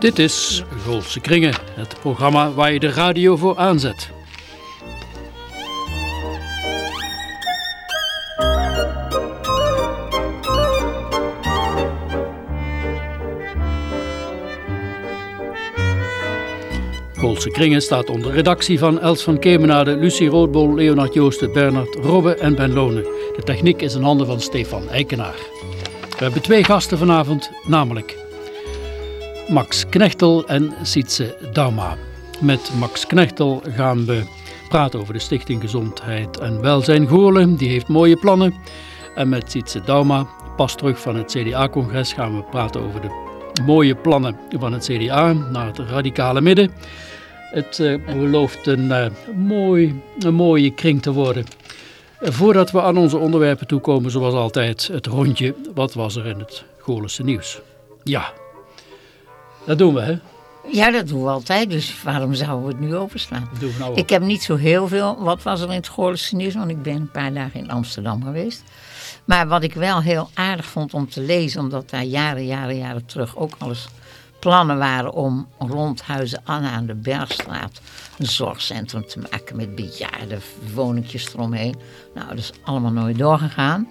Dit is Goolse Kringen, het programma waar je de radio voor aanzet. Goolse Kringen staat onder redactie van Els van Kemenade, Lucie Roodbol, Leonard Joosten, Bernard Robbe en Ben Lonen. De techniek is in handen van Stefan Eikenaar. We hebben twee gasten vanavond, namelijk Max Knechtel en Sietse Dauma. Met Max Knechtel gaan we praten over de Stichting Gezondheid en Welzijn Goorlen. Die heeft mooie plannen. En met Sietse Dauma, pas terug van het CDA-congres, gaan we praten over de mooie plannen van het CDA naar het radicale midden. Het uh, belooft een, uh, mooi, een mooie kring te worden. Voordat we aan onze onderwerpen toekomen, zoals altijd, het rondje. Wat was er in het Goorlense nieuws? Ja, dat doen we, hè? Ja, dat doen we altijd, dus waarom zouden we het nu overslaan? Dat doen we nou ook. Ik heb niet zo heel veel, wat was er in het Goorlense nieuws, want ik ben een paar dagen in Amsterdam geweest. Maar wat ik wel heel aardig vond om te lezen, omdat daar jaren, jaren, jaren terug ook alles plannen waren om rond Huizen Anna aan de Bergstraat een zorgcentrum te maken met bejaarden, woningjes eromheen. Nou, dat is allemaal nooit doorgegaan.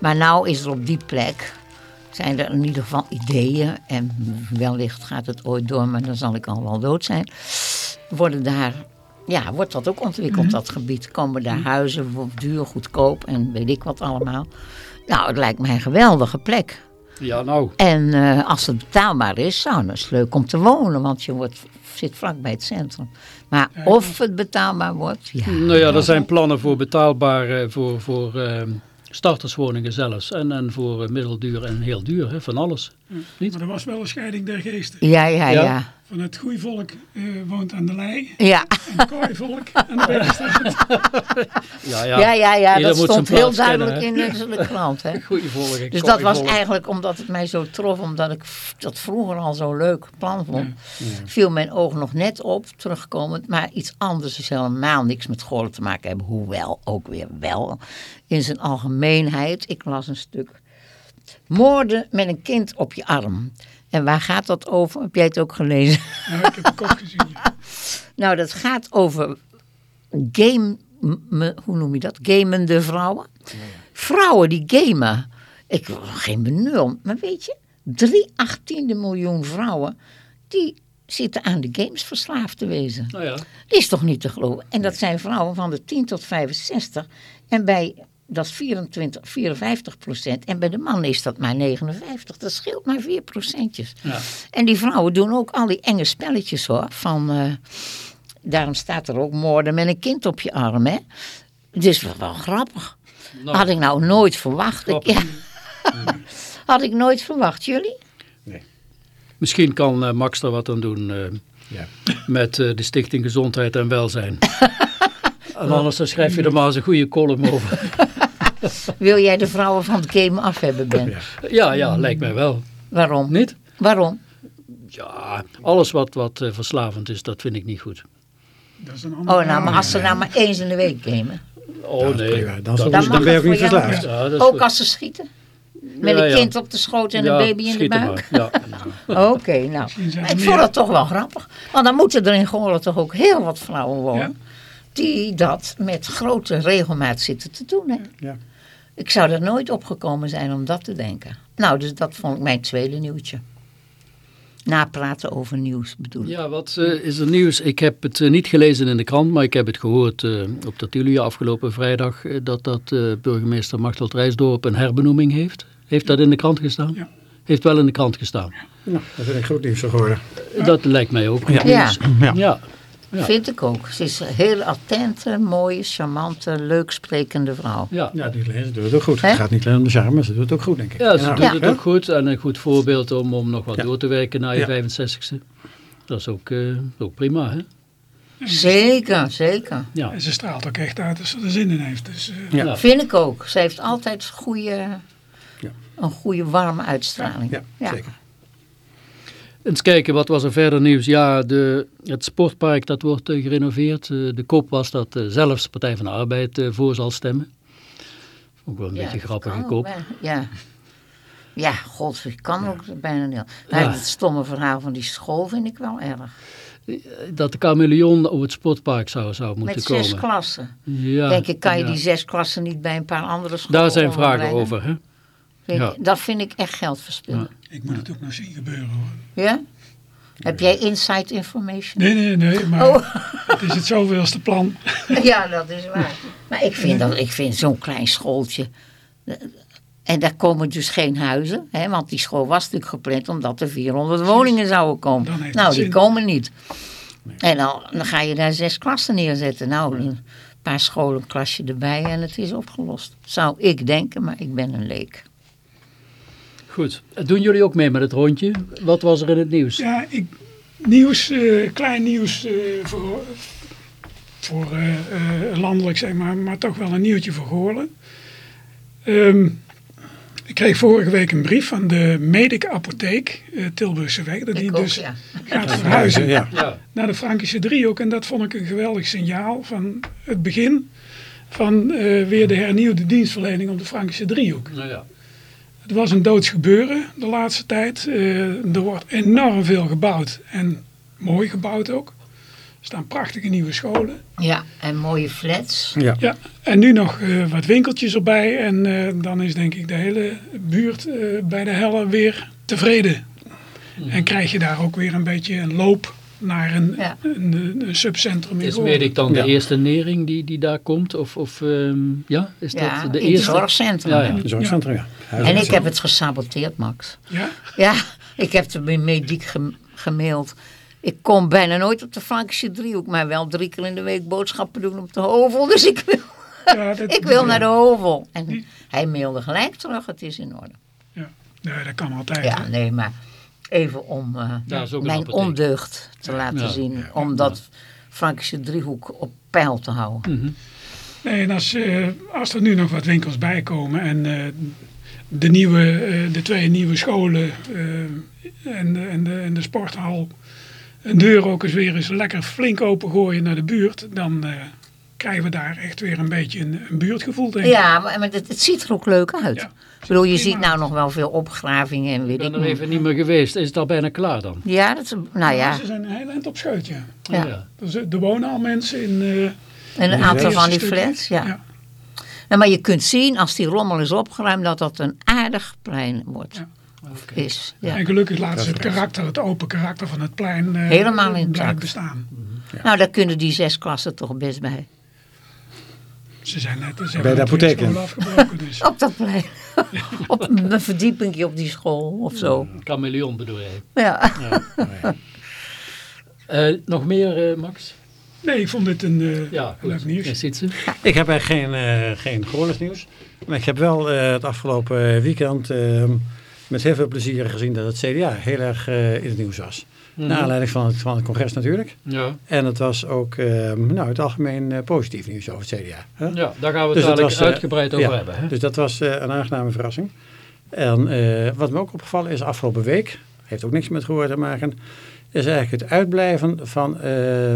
Maar nou is er op die plek, zijn er in ieder geval ideeën en wellicht gaat het ooit door, maar dan zal ik al wel dood zijn. Worden daar, ja, wordt dat ook ontwikkeld, dat gebied. Komen daar huizen, duur, goedkoop en weet ik wat allemaal. Nou, het lijkt mij een geweldige plek. Ja, nou. En uh, als het betaalbaar is, nou, dan is het leuk om te wonen, want je wordt, zit vlak bij het centrum. Maar of het betaalbaar wordt, ja. Nou ja, er zijn plannen voor betaalbaar, uh, voor, voor uh, starterswoningen zelfs. En, en voor middelduur en heel duur, hè, van alles. Ja, Niet? Maar er was wel een scheiding der geesten. Ja, ja, ja. ja. Van het goede volk woont aan de lei. Ja. En het kooi volk aan de bergstraat. ja, ja. Ja, ja, ja, dat moet stond heel duidelijk kennen, in de, de krant. Hè. Goeie volk. en Dus dat was kooivolk. eigenlijk omdat het mij zo trof, omdat ik dat vroeger al zo'n leuk plan vond. Viel mijn oog nog net op, terugkomend. Maar iets anders is helemaal niks met scholen te maken hebben. Hoewel, ook weer wel. In zijn algemeenheid, ik las een stuk. Moorden met een kind op je arm. En waar gaat dat over? Heb jij het ook gelezen? Ja, ik heb de kop gezien. Nou, dat gaat over game, me- hoe noem je dat? Gamende vrouwen. Vrouwen die gamen. Ik wil geen benul, maar weet je, drie achttiende miljoen vrouwen die zitten aan de games verslaafd te wezen. Nou ja. Dat is toch niet te geloven? En dat zijn vrouwen van de 10 tot 65. En bij, dat is 24, 54 procent. En bij de mannen is dat maar 59. Dat scheelt maar 4 procentjes. Ja. En die vrouwen doen ook al die enge spelletjes hoor. Van, eh, daarom staat er ook moorden met een kind op je arm. Hè? Het is wel, wel grappig. Nou, Had ik nou nooit verwacht. Ik, ja. Had ik nooit verwacht. Jullie? Misschien kan eh, Max er wat aan doen eh, Ja. met eh, de Stichting Gezondheid en Welzijn. en anders dan schrijf je er maar eens een goede column over. Wil jij de vrouwen van het game af hebben, Ben? ja, ja, lijkt mij wel. Waarom? Niet? Waarom? Ja, alles wat, wat eh, verslavend is, dat vind ik niet goed. Dat is een ander Oh, nou, maar als ze nou maar eens in de week gamen. Oh Dat nee. prima. Dan dat dan ben je ook niet verslaafd. ja, dat Ook goed. als ze schieten? Met Ja, een ja. kind op de schoot en Ja, een baby in de buik? Ja. Oké, nou. Maar ik vond het toch wel grappig. Want dan moeten er in Goorlen toch ook heel wat vrouwen wonen. Ja. Die dat met grote regelmaat zitten te doen. Hè? Ja. Ik zou er nooit opgekomen zijn om dat te denken. Nou, dus dat vond ik mijn tweede nieuwtje. Napraten over nieuws bedoel ik. Ja, wat eh, is er nieuws? Ik heb het eh, niet gelezen in de krant, maar ik heb het gehoord eh, op Tertulia afgelopen vrijdag dat, dat eh, burgemeester Machteld Rijsdorp een herbenoeming heeft. Heeft dat in de krant gestaan? Ja. Heeft wel in de krant gestaan. Nou, dat vind ik goed nieuws geworden. Dat lijkt mij ook goed Ja. Ja. nieuws. Ja. Ja. Ja. Vind ik ook. Ze is een heel attente, mooie, charmante, leuk sprekende vrouw. Ja. Ja, die ze doet het ook goed. Het gaat niet alleen om de charme, ze doet het ook goed, denk ik. Ja, ze Ja. doet Ja. het ook goed en een goed voorbeeld om, om nog wat Ja. door te werken na je Ja. 65ste. Dat is ook, eh, ook prima, hè? Zeker, zeker. Ja. En ze straalt ook echt uit als ze er zin in heeft. Dus, eh, Ja. Ja. Vind ik ook. Ze heeft altijd goede, Ja. een goede warme uitstraling. Ja, zeker. Eens kijken, wat was er verder nieuws? Ja, de, het sportpark dat wordt eh, gerenoveerd. Eh, de kop was dat eh, zelfs Partij van de Arbeid voor zal stemmen. Ook wel een beetje grappige ook, kop. Ja. Ja, god, ik kan ook bijna niet. Nou, Ja. Het stomme verhaal van die school vind ik wel erg. Dat de chameleon op het sportpark zou, zou moeten Met komen. zes klassen. Ja, Denk ik, kan je die zes klassen niet bij een paar andere scholen Daar zijn vragen over, hè? Vind Ja. ik- Dat vind ik echt geld verspillen. Ik moet het ook nog zien gebeuren hoor. Ja? Heb jij inside information? Nee, nee, nee, maar Oh. het is het zoveelste plan. Ja, dat is waar. Maar ik vind, dat, ik vind zo'n klein schooltje. En daar komen dus geen huizen. Hè, want die school was natuurlijk gepland omdat er 400 woningen zouden Dan komen. Nou, die zin. komen niet. En dan, dan ga je daar zes klassen neerzetten. Nou, een paar scholen, een klasje erbij en het is opgelost. Zou ik denken, maar ik ben een leek. Goed. Doen jullie ook mee met het rondje? Wat was er in het nieuws? Ja, ik, nieuws, eh, klein nieuws eh, voor, voor eh, eh, landelijk zeg maar, maar toch wel een nieuwtje voor Goorlen. Ehm, ik kreeg vorige week een brief van de Medic Apotheek, eh, Tilburgse Weg, dat die ook, dus ja. gaat verhuizen Ja. Ja. naar de Frankische driehoek. En dat vond ik een geweldig signaal van het begin van eh, weer de hernieuwde dienstverlening op de Frankische driehoek. Nou ja. Het was een doods gebeuren de laatste tijd. Eh, er wordt enorm veel gebouwd en mooi gebouwd ook. Er staan prachtige nieuwe scholen. Ja, en mooie flats. Ja. Ja, en nu nog eh, wat winkeltjes erbij. En eh, dan is denk ik de hele buurt eh, bij de Helle weer tevreden. En krijg je daar ook weer een beetje een loop naar een, Ja. een, een, een subcentrum in Is. Medik dan de eerste nering die, die daar komt? Of, of ehm, ja, is dat Ja, de het eerste? zorgcentrum. Ja, ja. Zorgcentrum, ja. Huis- En ik heb het gesaboteerd, Max. Ja, Ja, ik heb de mediek gem- gemaild. Ik kom bijna nooit op de Frankische driehoek, maar wel drie keer in de week boodschappen doen op de Hovel. Dus ik wil, ja, dat, ik wil naar de Hovel. En hij mailde gelijk terug, het is in orde. Ja, nee, dat kan altijd. Ja, hè. nee, maar even om eh, mijn ondeugd te laten Ja. zien. Om dat Frankische driehoek op peil te houden. Nee, en als, eh, als er nu nog wat winkels bij komen en eh, de, nieuwe, eh, de twee nieuwe scholen en, de, en, de, en de sporthal een deur ook eens weer eens lekker flink opengooien naar de buurt, dan eh, krijgen we daar echt weer een beetje een, een buurtgevoel denk ik. Ja, maar, het, het ziet er ook leuk uit. Ja, ik bedoel, je ziet nou nog wel veel opgravingen en weet Ik ik ben er even niet meer geweest. Is het al bijna klaar dan? Ja, dat is, nou ja. Ze zijn een heel eind op scheut, ja. Ja. Dus, er wonen al mensen in... eh, En een in aantal van die flats, ja. Nou, maar je kunt zien, als die rommel is opgeruimd, dat dat een aardig plein wordt. Ja. Of is. Ja. En gelukkig laten ze het karakter, het open karakter van het plein eh, Helemaal intact. bestaan. Nou, daar kunnen die zes klassen toch best bij. Ze zijn net ze Bij de apotheek, afgebroken. Dus. Op dat plein. op een verdieping op die school of zo. Chameleon bedoel jij. Ja. Eh, nog meer, eh, Max? Nee, ik vond dit een eh, Ja, leuk goed. nieuws. Ja, zit ze? Ik heb eigenlijk geen, eh geen nieuws. Maar ik heb wel eh, het afgelopen weekend eh, met heel veel plezier gezien dat het CDA heel erg eh, in het nieuws was. Naar aanleiding van het, van het congres natuurlijk. Ja. En het was ook eh, nou, het algemeen eh, positief nieuws over het CDA. Hè? ja, daar gaan we het Dus dadelijk was, eh, uitgebreid over ja, hebben. Hè? Dus dat was eh, een aangename verrassing. En eh, wat me ook opgevallen is afgelopen week, heeft ook niks met gehoor te maken, is eigenlijk het uitblijven van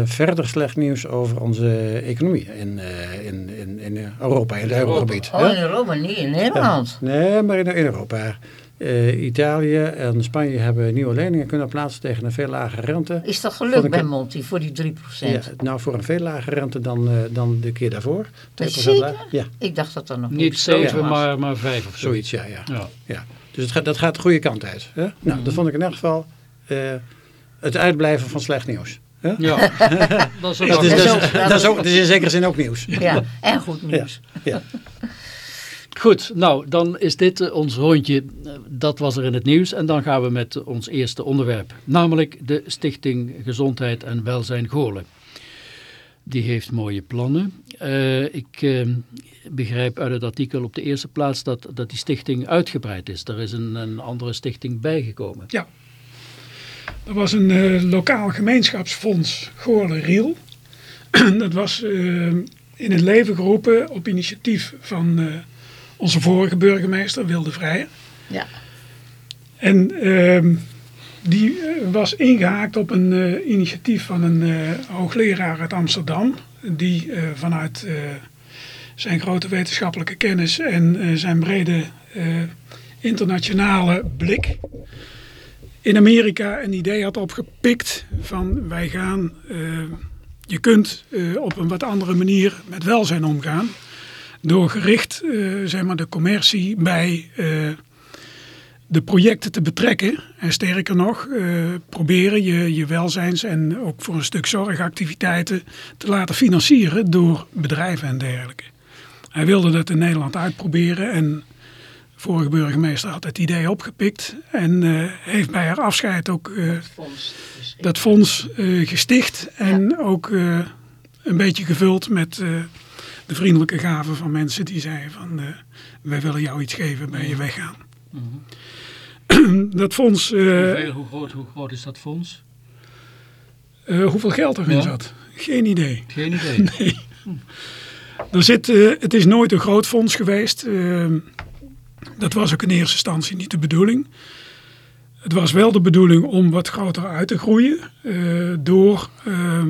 verder slecht nieuws over onze economie in, in, in, in Europa, in het eurogebied. Oh, in Europa niet, in Nederland. Nee, maar in, in Europa. Eh, Italië en Spanje hebben nieuwe leningen kunnen plaatsen tegen een veel lagere rente. Is dat gelukt bij Monty voor die 3%? Ja, nou, voor een veel lagere rente dan, eh, dan de keer daarvoor. 2% Zeker? lager. Ja, Ik dacht dat er nog Niet niks zo 7, was. maar, maar 5 of zo. zoiets, ja. ja. Ja. Ja, dus het gaat, dat gaat de goede kant uit. Hè? Nou, dat vond ik in elk geval eh, het uitblijven van slecht nieuws. Ja, dat is ook Dat is, dat, ook- dat in zekere zin ook nieuws. Ja, en goed Ja, nieuws. ja. Goed, nou dan is dit eh, ons rondje. Eh, Dat was er in het nieuws. En dan gaan we met ons eerste onderwerp. Namelijk de Stichting Gezondheid en Welzijn Goorlen. Die heeft mooie plannen. Eh, ik eh, begrijp uit het artikel op de eerste plaats dat, dat die stichting uitgebreid is. Er is een, een andere stichting bijgekomen. Ja. Er was een lokaal gemeenschapsfonds Goorle Riel. dat was eh, in het leven geroepen op initiatief van onze vorige burgemeester Wilde Vrijer. Ja. En ehm, die eh, was ingehaakt op een eh, initiatief van een eh, hoogleraar uit Amsterdam. Die vanuit zijn grote wetenschappelijke kennis en zijn brede internationale blik in Amerika een idee had opgepikt van wij gaan, je kunt op een wat andere manier met welzijn omgaan. Door gericht eh, zeg maar de commercie bij eh, de projecten te betrekken. En sterker nog, eh, proberen je, je welzijns- en ook voor een stuk zorgactiviteiten te laten financieren door bedrijven en dergelijke. Hij wilde dat in Nederland uitproberen en de vorige burgemeester had het idee opgepikt. En heeft bij haar afscheid ook Fonds. Dat fonds gesticht. En ook een beetje gevuld met de vriendelijke gaven van mensen die zeiden van... eh, wij willen jou iets geven bij je weggaan. dat fonds, eh, Hoeveel, hoe, groot, hoe groot is dat fonds? eh, hoeveel geld erin Ja. zat? Geen idee. Geen idee. Nee. Er zit, het is nooit een groot fonds geweest. Eh, dat was ook in eerste instantie niet de bedoeling. Het was wel de bedoeling om wat groter uit te groeien. door eh,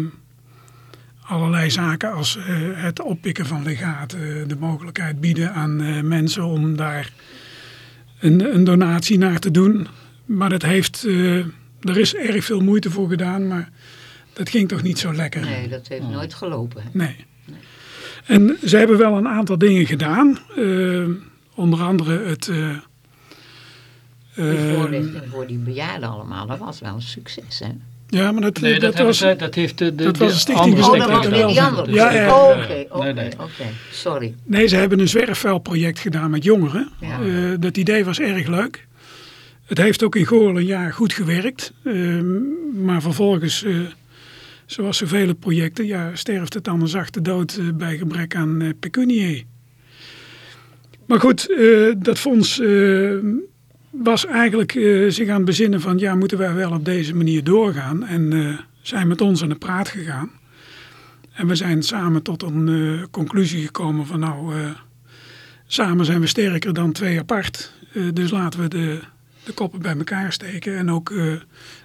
allerlei zaken als eh, het oppikken van legaten. de mogelijkheid bieden aan eh, mensen om daar een, een donatie naar te doen. Maar dat heeft, eh, er is erg veel moeite voor gedaan. Maar dat ging toch niet zo lekker. Nee, dat heeft nooit gelopen. hè. Nee. En ze hebben wel een aantal dingen gedaan. Eh, onder andere het... eh, Die eh, voorlichting voor die bejaarden allemaal, dat was wel een succes. Hè? Ja, maar dat, Nee, dat, was... dat heeft de, de, dat was een stichting andere Oh, Gezondheid dat was en weer die welzijn. andere. Ja, ja, Oh. Oké, Nee, nee. Sorry. Nee, ze hebben een zwerfvuilproject gedaan met jongeren. Ja. Eh, dat idee was erg leuk. Het heeft ook in Goorlen een jaar goed gewerkt. Eh, maar vervolgens, eh, zoals zoveel projecten, ja, sterft het dan een zachte dood eh, bij gebrek aan eh, pecuniae. Maar goed, eh, dat fonds was eigenlijk eh, zich aan het bezinnen van... ja, moeten wij wel op deze manier doorgaan? En eh, zijn met ons aan de praat gegaan. En we zijn samen tot een eh, conclusie gekomen van nou, samen zijn we sterker dan twee apart. Dus laten we de, de koppen bij elkaar steken en ook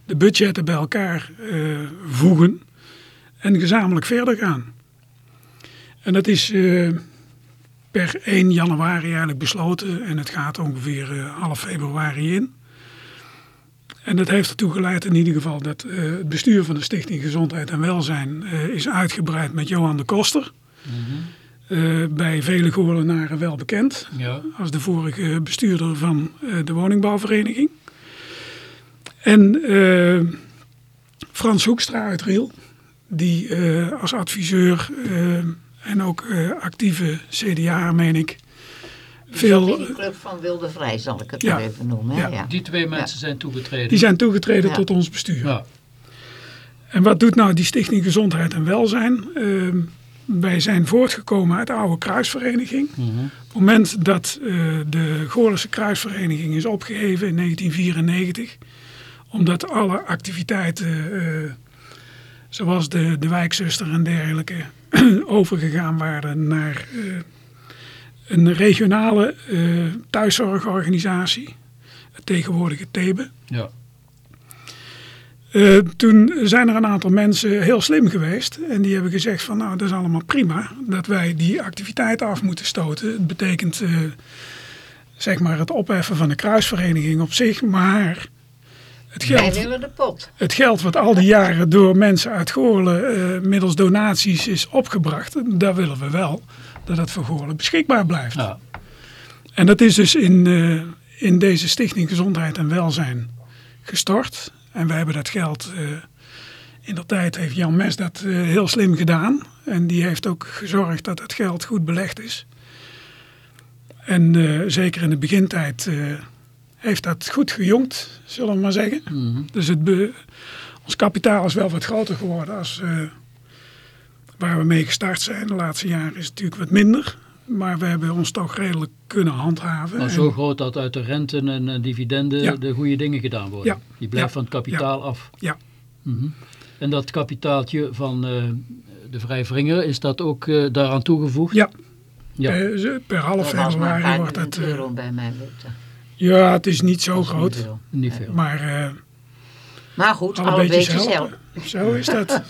de budgetten bij elkaar voegen en gezamenlijk verder gaan. En dat is per 1 januari eigenlijk besloten en het gaat ongeveer eh, half februari in. En dat heeft ertoe geleid in ieder geval dat eh, het bestuur van de Stichting Gezondheid en Welzijn eh, is uitgebreid met Johan de Koster. Eh, bij vele Goorlenaren wel bekend Ja. als de vorige bestuurder van de woningbouwvereniging. En Frans Hoekstra uit Riel, die als adviseur en ook eh, actieve CDA, meen ik, Veel... die club van Wilde Vrij zal ik het Ja. maar even noemen. Hè? Ja. Ja. Die twee mensen zijn toegetreden. die zijn toegetreden Ja. tot ons bestuur. Ja. En wat doet nou die Stichting Gezondheid en Welzijn? Ehm, wij zijn voortgekomen uit de oude kruisvereniging. Mhm. Op het moment dat eh, de Goorlense kruisvereniging is opgeheven in 1994, omdat alle activiteiten eh, zoals de, de wijkzuster en dergelijke overgegaan waren naar eh, een regionale eh, thuiszorgorganisatie, het tegenwoordige TEBE. Ja. Eh, toen zijn er een aantal mensen heel slim geweest. En die hebben gezegd van nou dat is allemaal prima. Dat wij die activiteit af moeten stoten. Het betekent zeg maar het opheffen van de kruisvereniging op zich. Maar het Wij geld, willen de pot. het geld wat al die jaren door mensen uit Goorlen eh, middels donaties is opgebracht. Daar willen we wel dat het voor Goorlen beschikbaar blijft. Ja. En dat is dus in, eh, in deze Stichting Gezondheid en Welzijn gestort. En wij hebben dat geld, eh, in dat tijd heeft Jan Mes dat eh, heel slim gedaan. En die heeft ook gezorgd dat het geld goed belegd is. En eh, zeker in de begintijd eh, heeft dat goed gejongd, zullen we maar zeggen. Mhm. Dus het be- ons kapitaal is wel wat groter geworden als eh, waar we mee gestart zijn. De laatste jaren is het natuurlijk wat minder. Maar we hebben ons toch redelijk kunnen handhaven. Maar En- zo groot dat uit de renten en dividenden Ja. de goede dingen gedaan worden. Ja. Je blijft Ja. van het kapitaal af. Ja. Mhm. En dat kapitaaltje van eh, de Vrij Vringer, is dat ook eh, daaraan toegevoegd? Ja, Ja. Per, per half Dat was maar februari wordt 5000 het... eh, euro bij mij weten. Ja, het is niet zo niet groot. veel. Niet veel. Maar eh Maar goed, alle alle beetjes beetjes helpen. helpen. Zo is dat.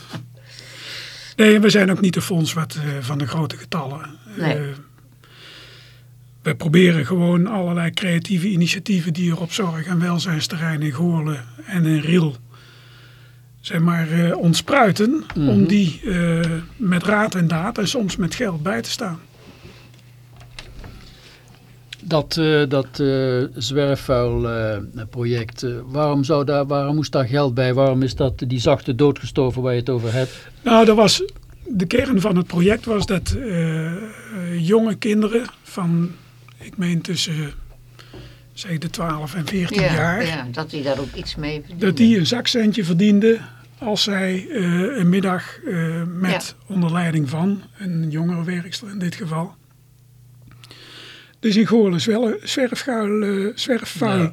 Nee, we zijn ook niet een fonds wat, eh, van de grote getallen. Nee. Eh, we proberen gewoon allerlei creatieve initiatieven die er op zorg- en welzijnsterrein in Goorlen en in Riel zeg maar, eh, ontspruiten. Om die eh, met raad en daad en soms met geld bij te staan. Dat, eh, dat eh zwerfvuilproject, eh, waarom, zou daar, waarom moest daar geld bij? Waarom is dat die zachte dood gestorven waar je het over hebt? Nou, dat was, de kern van het project was dat jonge kinderen van, ik meen tussen zeg de 12 en 14 Ja, jaar, ja, dat hij daar ook iets mee verdiende. dat die een zakcentje verdienden als zij eh, een middag eh, met onder leiding van een jongerenwerkster in dit geval. Dus in Goorlen zwelle- zwerfvuil, eh, zwerfvuil Ja.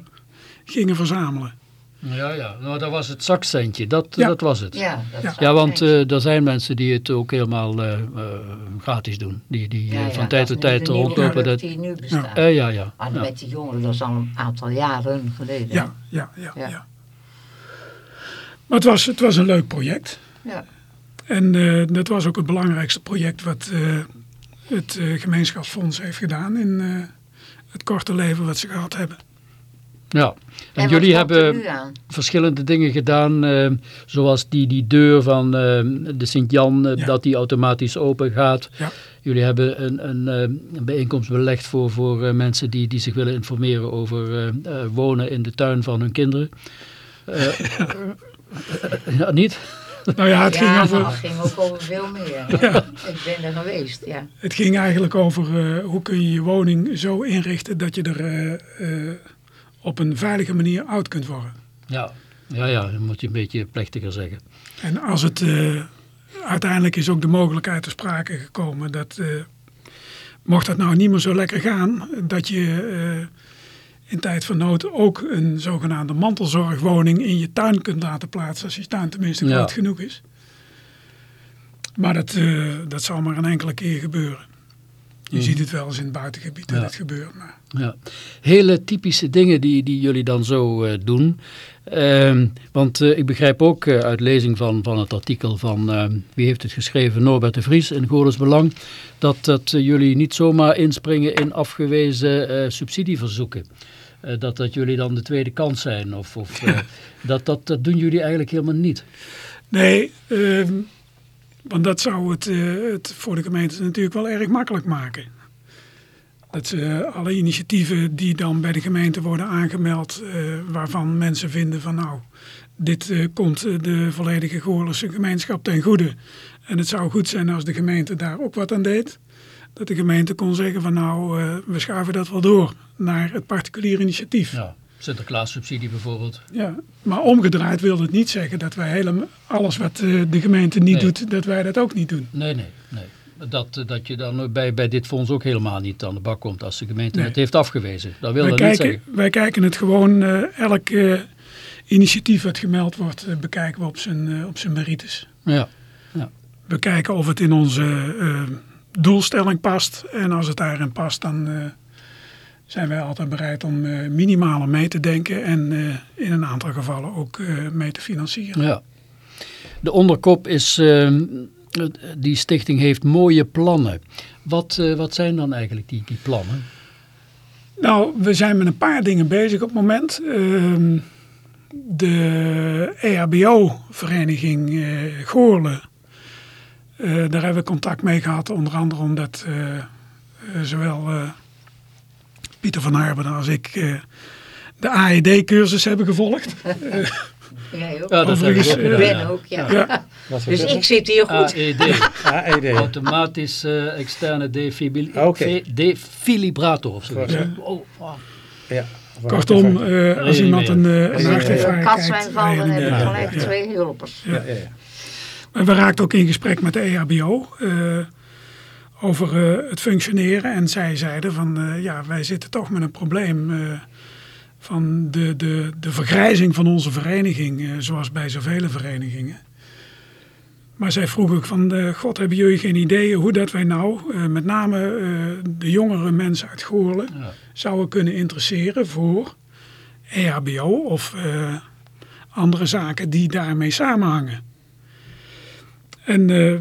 gingen verzamelen. Ja, ja, nou, dat was het zakcentje, dat, Ja. dat was het. Ja, dat Ja. Ja, want eh, er zijn mensen die het ook helemaal eh, eh, gratis doen. Die, die Ja, ja, van tijd tot tijd rondlopen. Dat, die nu bestaat. eh, ja, ja. Maar ja. met die jongeren, dat is al een aantal jaren geleden. Ja, ja, ja. Ja. ja. Maar het was, het was een leuk project. Ja. En eh, dat was ook het belangrijkste project wat eh, het eh, gemeenschapsfonds heeft gedaan in eh, het korte leven wat ze gehad hebben. ja. En, En jullie hebben verschillende dingen gedaan, eh, zoals die, die deur van eh, de Sint-Jan, Ja. dat die automatisch open gaat. Ja. Jullie hebben een, een, eh, een bijeenkomst belegd voor, voor eh, mensen die, die zich willen informeren over eh, eh, wonen in de tuin van hun kinderen. Eh, ja, niet? Nou ja, het, ja, ging, over, het ging ook over veel meer. Ik ben er geweest, ja. het ging eigenlijk over eh, hoe kun je je woning zo inrichten dat je er eh, eh, op een veilige manier oud kunt worden. Ja, ja, ja dan moet je een beetje plechtiger zeggen. En als het eh, uiteindelijk is ook de mogelijkheid ter sprake gekomen dat eh, mocht dat nou niet meer zo lekker gaan, dat je eh, in tijd van nood ook een zogenaamde mantelzorgwoning in je tuin kunt laten plaatsen, als je tuin tenminste Ja. groot genoeg is. Maar dat, eh, dat zal maar een enkele keer gebeuren. Je ziet het wel eens in het buitengebied dat Mhm. Het gebeurt. Maar Ja. Hele typische dingen die, die jullie dan zo eh, doen. Ehm, want eh, ik begrijp ook uit lezing van, van het artikel van, ehm, wie heeft het geschreven, Norbert de Vries in Goorles Belang, dat, dat jullie niet zomaar inspringen in afgewezen subsidieverzoeken. Eh, dat, dat jullie dan de tweede kans zijn. Of, of, eh, dat, dat, dat doen jullie eigenlijk helemaal niet. Nee, ehm, want dat zou het, eh, het voor de gemeente natuurlijk wel erg makkelijk maken. Dat ze alle initiatieven die dan bij de gemeente worden aangemeld, waarvan mensen vinden van nou, dit komt de volledige Goorlense gemeenschap ten goede. En het zou goed zijn als de gemeente daar ook wat aan deed. Dat de gemeente kon zeggen van nou, eh, we schuiven dat wel door naar het particulier initiatief. Ja. Sinterklaas subsidie bijvoorbeeld. Ja, maar omgedraaid wil het niet zeggen dat wij helemaal alles wat eh, de gemeente niet Nee. doet, dat wij dat ook niet doen. Nee, nee, nee. Dat, eh, dat je dan bij, bij dit fonds ook helemaal niet aan de bak komt als de gemeente Nee. het heeft afgewezen. Dat wil Wij dat niet kijken, zeggen. wij kijken het gewoon, elk initiatief wat gemeld wordt, bekijken we op zijn, op zijn merites. Ja. We kijken of het in onze doelstelling past. En als het daarin past, dan eh, zijn wij altijd bereid om eh minimale mee te denken. En eh, in een aantal gevallen ook mee te financieren. Ja. De onderkop is, ehm, die stichting heeft mooie plannen. Wat, wat zijn dan eigenlijk die, die plannen? Nou, we zijn met een paar dingen bezig op het moment. Ehm, de EHBO-vereniging eh Goorlen. Eh, daar hebben we contact mee gehad. Onder andere omdat eh, eh, zowel eh, Pieter van Harben als ik eh, de AED-cursus hebben gevolgd. Jij ook? Ja, dat ik ook ben ja. ook, ja. Ja, Dus ik zit hier goed. AED, AED. automatisch externe defibri- Oké. fe- defibrillator of zoiets. Ja. Oh, oh. Ja. kortom, eh, als iemand een, eh, een hartinfarct krijgt, dan heb je reanimeren. gelijk Ja. twee hulpers. Ja, ja, ja. We raakten ook in gesprek met de E EHBO eh, over eh, het functioneren. En zij zeiden van eh, ja, wij zitten toch met een probleem eh, van de, de, de vergrijzing van onze vereniging, zoals bij zoveel verenigingen. Maar zij vroeg ook van, eh, god, hebben jullie geen ideeën hoe dat wij nou, met name de jongere mensen uit Goorlen, Ja. zouden kunnen interesseren voor EHBO of andere zaken die daarmee samenhangen. En eh,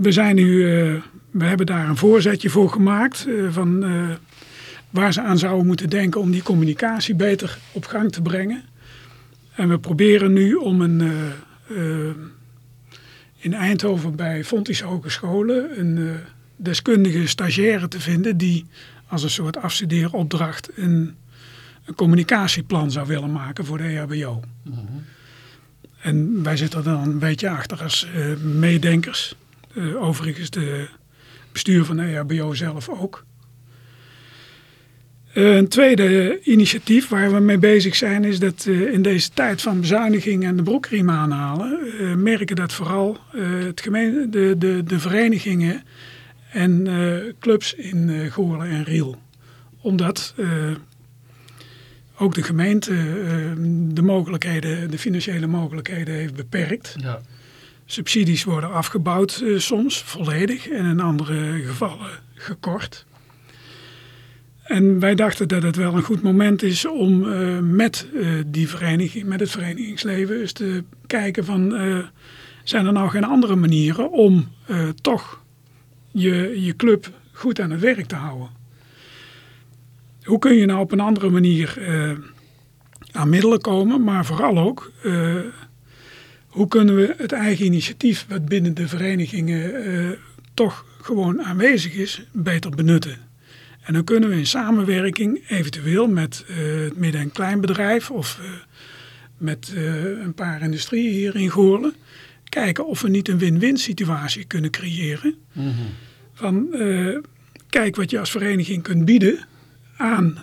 we zijn nu, eh, we hebben daar een voorzetje voor gemaakt. eh, van, waar ze aan zouden moeten denken om die communicatie beter op gang te brengen. En we proberen nu om een, in Eindhoven bij Fontys Hogescholen een deskundige stagiaire te vinden die als een soort afstudeeropdracht een, een communicatieplan zou willen maken voor de EHBO. Mm. En wij zitten dan een beetje achter als uh, meedenkers. overigens de bestuur van de EHBO zelf ook. Uh, een tweede initiatief waar we mee bezig zijn is dat in deze tijd van bezuiniging en de broekriem aanhalen, merken dat vooral het gemeen, de, de, de verenigingen en clubs in Goorlen en Riel. Omdat ook de gemeente de mogelijkheden, de financiële mogelijkheden heeft beperkt. Ja. Subsidies worden afgebouwd soms volledig en in andere gevallen gekort. En wij dachten dat het wel een goed moment is om uh, met uh, die vereniging, met het verenigingsleven, eens te kijken van uh, zijn er nou geen andere manieren om toch je, je club goed aan het werk te houden. Hoe kun je nou op een andere manier aan middelen komen, maar vooral ook hoe kunnen we het eigen initiatief wat binnen de verenigingen toch gewoon aanwezig is, beter benutten. En dan kunnen we in samenwerking eventueel met het midden- en kleinbedrijf of met een paar industrieën hier in Goorlen kijken of we niet een win-win situatie kunnen creëren. Mm -hmm. Van kijk wat je als vereniging kunt bieden aan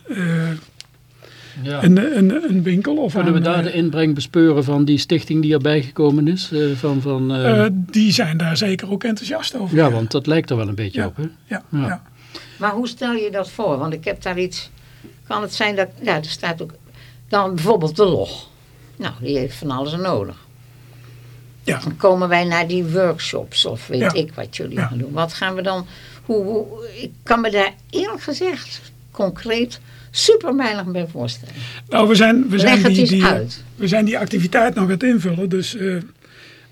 ja. een, een, een, winkel. Of Kunnen aan, we daar de inbreng bespeuren van die stichting die erbij gekomen is? van, van, die zijn daar zeker ook enthousiast over. Ja, want dat lijkt er wel een beetje ja. op. Hè? ja. ja. Maar hoe stel je dat voor? Want ik heb daar iets... Kan het zijn dat... Ja, er staat ook... Dan bijvoorbeeld de log. Nou, die heeft van alles nodig. Ja. Dan komen wij naar die workshops of weet ja. ik wat jullie ja. gaan doen. Wat gaan we dan... Hoe, hoe, ik kan me daar eerlijk gezegd concreet super weinig bij voorstellen. Nou, we zijn, we zijn, die, die, uit. we zijn die activiteit nog aan het invullen. Dus uh,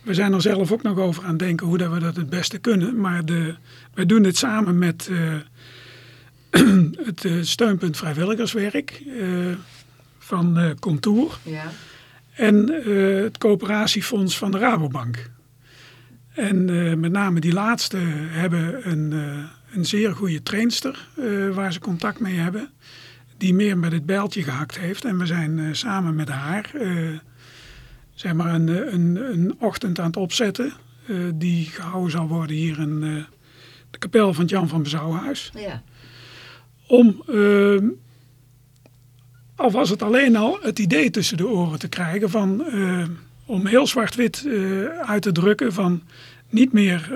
we zijn er zelf ook nog over aan het denken hoe dat we dat het beste kunnen. Maar de, wij doen dit samen met... Uh, het uh, steunpunt vrijwilligerswerk van Contour. Ja. En het coöperatiefonds van de Rabobank. En met name die laatste hebben een, een zeer goede trainster waar ze contact mee hebben. Die meer met het bijltje gehakt heeft. En we zijn samen met haar zeg maar een, een, een ochtend aan het opzetten. die gehouden zal worden hier in de kapel van het Jan van Bezouwhuis. Ja om, uh, al was het alleen al, het idee tussen de oren te krijgen van, om heel zwart-wit uh, uit te drukken van niet meer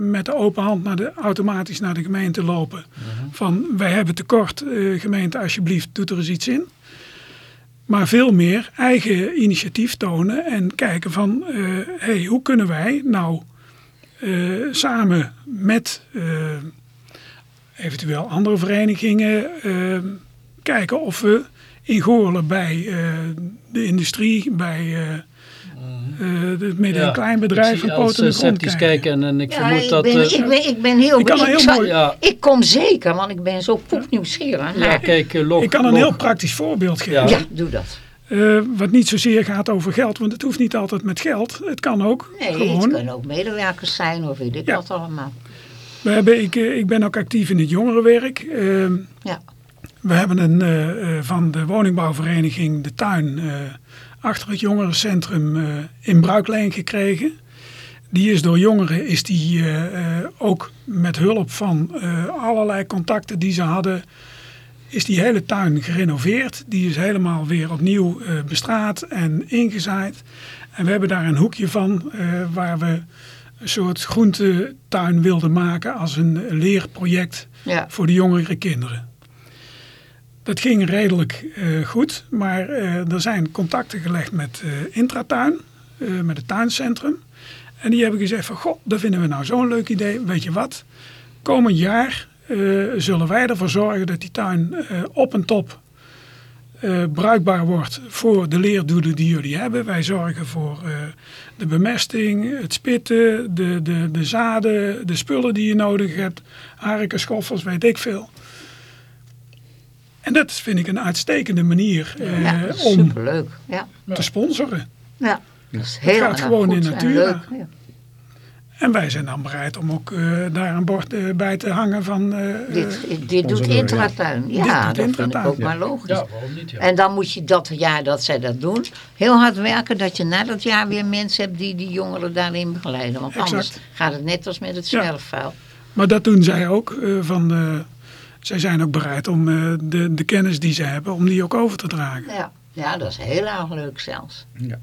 met de open hand naar de, automatisch naar de gemeente lopen. -huh. Van wij hebben tekort, gemeente alsjeblieft doet er eens iets in. Maar veel meer eigen initiatief tonen en kijken van hey, hoe kunnen wij nou samen met eventueel andere verenigingen kijken of we in Goorlen bij de industrie, bij uh, het midden- en ja, kleinbedrijf een poot in de grond kijken. kijken. En, en ik ja, vermoed ik dat... Ben, ik, ben, ik ben heel... Ik, kan ik, heel mooi, ja. ik kom zeker, want ik ben zo poepnieuwsgierig. Ja, kijk, log, ik kan een log. heel praktisch voorbeeld geven. Ja, ja doe dat. Uh, wat niet zozeer gaat over geld, want het hoeft niet altijd met geld. Het kan ook nee, gewoon... het kunnen ook medewerkers zijn of weet ik ja. wat allemaal. We hebben, ik, ik ben ook actief in het jongerenwerk. Uh, ja. We hebben een, uh, van de woningbouwvereniging De Tuin achter het jongerencentrum in bruikleen gekregen. Die is door jongeren is die, ook met hulp van allerlei contacten die ze hadden is die hele tuin gerenoveerd. Die is helemaal weer opnieuw uh, bestraat en ingezaaid. En we hebben daar een hoekje van uh, waar we een soort groentetuin wilden maken als een leerproject ja. voor de jongere kinderen. Dat ging redelijk uh, goed, maar er zijn contacten gelegd met Intratuin, met het tuincentrum. En die hebben gezegd van, goh, dat vinden we nou zo'n leuk idee. Weet je wat, komend jaar zullen wij ervoor zorgen dat die tuin op en top bruikbaar wordt voor de leerdoelen die jullie hebben. Wij zorgen voor de bemesting, het spitten, de, de, de zaden, de spullen die je nodig hebt, harken, schoffels, weet ik veel. En dat vind ik een uitstekende manier eh, om superleuk. Ja, te sponsoren. ja. Dat is heel gaat erg gewoon in en leuk. Ja. En wij zijn dan bereid om ook eh, daar een bord eh, bij te hangen van... eh, Dit, dit doet ja. Intratuin. Ja, doet dat vind ik Intratuin, ook ja. maar logisch. Ja, waarom niet? Ja. En dan moet je dat jaar dat zij dat doen, heel hard werken dat je na dat jaar weer mensen hebt die die jongeren daarin begeleiden. Want Exact. anders gaat het net als met het Ja. zwerfvuil. Maar dat doen zij ook. eh, van, eh, zij zijn ook bereid om eh, de, de kennis die ze hebben, om die ook over te dragen. Ja. ja, dat is heel erg leuk zelfs. Ja.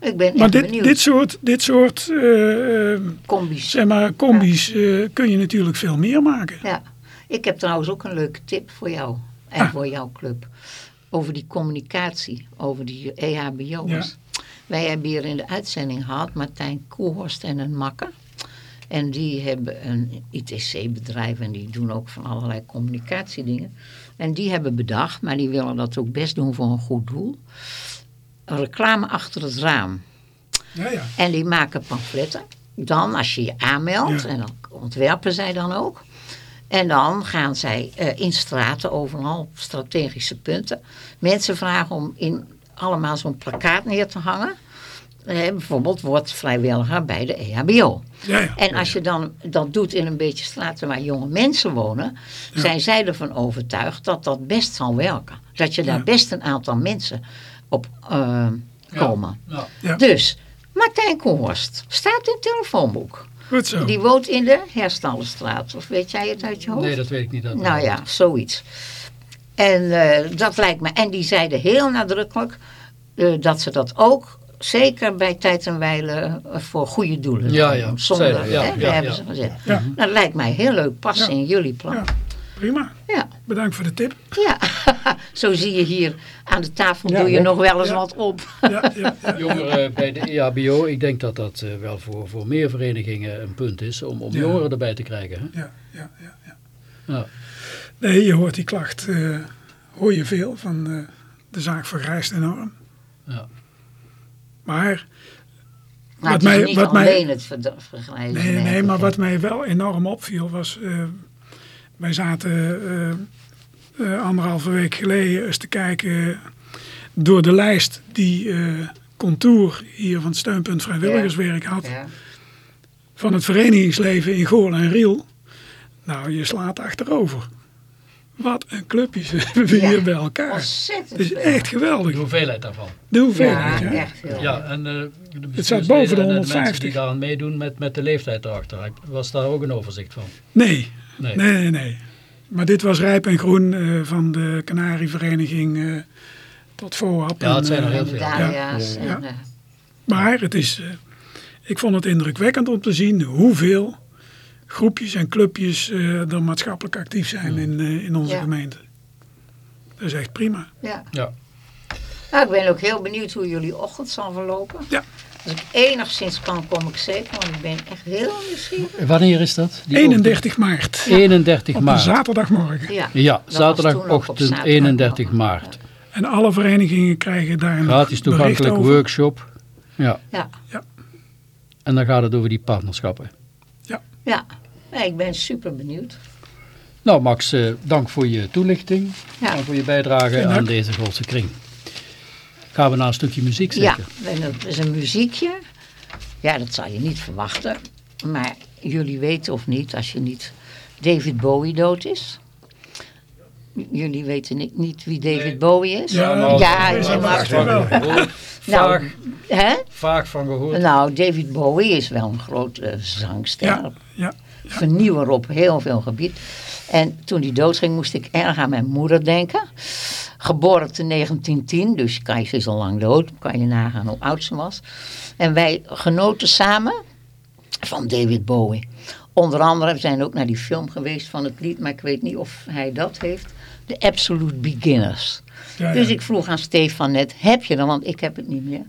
Ik ben Maar dit, benieuwd. dit soort, dit soort eh, eh, Combi's. zeg maar, combi's eh, kun je natuurlijk veel meer maken. Ja. Ik heb trouwens ook een leuke tip voor jou en Ah. voor jouw club. Over die communicatie, over die E EHBO'ers. Wij hebben hier in de uitzending gehad Martijn Koehorst en een makker. En die hebben een ITC-bedrijf en die doen ook van allerlei communicatiedingen. En die hebben bedacht, maar die willen dat ook best doen voor een goed doel. Een reclame achter het raam. Ja, ja. En die maken pamfletten. Dan, als je je aanmeldt, Ja. en dan ontwerpen zij dan ook. En dan gaan zij eh, in straten overal op strategische punten mensen vragen om in allemaal zo'n plakkaat neer te hangen. Eh, bijvoorbeeld wordt vrijwilliger bij de EHBO. ja, ja. En als je dan dat doet in een beetje straten waar jonge mensen wonen, zijn zij ervan overtuigd dat dat best zal werken. Dat je daar Ja. best een aantal mensen op eh, komen. Ja. Ja. Dus, Martijn Koorst staat in het telefoonboek. Goed zo. Die woont in de Herstallenstraat. Of weet jij het uit je hoofd? Nee, dat weet ik niet. Nou ja, zoiets. En eh, dat lijkt me. En die zeiden heel nadrukkelijk eh, dat ze dat ook zeker bij tijd en wijle eh, voor goede doelen Ja, ja, Zonder, ja, hè, ja, hebben ja. ze gezegd. Ja. Dat lijkt mij heel leuk passen Ja. in jullie plan. Ja. Ja. Prima. Ja. Bedankt voor de tip. zo zie je hier aan de tafel Ja, doe je nog wel eens Ja. wat op. Ja, ja, ja. Jongeren bij de EHBO, ik denk dat dat eh, wel voor, voor meer verenigingen een punt is om, om Ja. jongeren erbij te krijgen. Hè? ja, ja, ja, ja. Ja. Nee, je hoort die klacht, eh, hoor je veel van eh, de zaak vergrijst enorm. Ja. Maar, Maar Wat mij- wat het ver- vergrijzen. nee, nee, maar wat mij wel enorm opviel was, eh, wij zaten eh, eh, anderhalve week geleden eens te kijken door de lijst die Contour hier van het steunpunt vrijwilligerswerk had. Ja. van het verenigingsleven in Goorl en Riel. Nou, je slaat achterover. Wat een clubjes hebben we Ja. hier bij elkaar. Ontzettend Het is veel. echt De geweldig. hoeveelheid daarvan. De hoeveelheid, Ja, ja. echt heel Ja, en eh, de Het staat boven de bestuursleden en mensen 150. die daaraan meedoen met, met de leeftijd erachter. Was daar ook een overzicht van? Nee, Nee. nee, nee, nee. Maar dit was Rijp en Groen eh, van de Canarievereniging eh tot VOAP. Ja, het en, zijn er eh, heel de veel. Ja, en, eh, Maar het is, eh, ik vond het indrukwekkend om te zien hoeveel groepjes en clubjes eh er maatschappelijk actief zijn in, eh, in onze Ja. gemeente. Dat is echt prima. ja. Ja. Nou, ik ben ook heel benieuwd hoe jullie ochtend zal verlopen. Ja. Als ik enigszins kan, kom ik zeker, want ik ben echt heel nieuwsgierig. Wanneer is dat? Die 31 maart. ochtend? 31 Op een maart. zaterdagmorgen. Ja, Ja, zaterdagochtend zaterdag 31 nog. maart. En alle verenigingen krijgen daar een Gratis toegankelijk over. workshop. Ja. ja, En dan gaat het over die partnerschappen. ja. Nee, ik ben super benieuwd. Nou Max, eh, dank voor je toelichting Ja. en voor je bijdrage aan deze grootste kring. Gaan we naar een stukje muziek Ja, zetten? en dat is een muziekje. Ja, dat zou je niet verwachten. Maar jullie weten of niet, als je niet David Bowie dood is. Jullie weten niet, niet wie David Bowie is? Ja, nou, ja, ja, een maar- wacht wel. Nou, hè? van gehoord. Nou, David Bowie is wel een grote zangster. Ja, ja. Vernieuwer op heel veel gebied. En toen hij doodging moest ik erg aan mijn moeder denken. Geboren in 1910, dus je is al lang dood. Kan je nagaan hoe oud ze was. En wij genoten samen van David Bowie. Onder andere we zijn ook naar die film geweest van het lied, maar ik weet niet of hij dat heeft. De Absolute Beginners. Ja, ja. Dus ik vroeg aan Stefan net, heb je dat? Want ik heb het niet meer.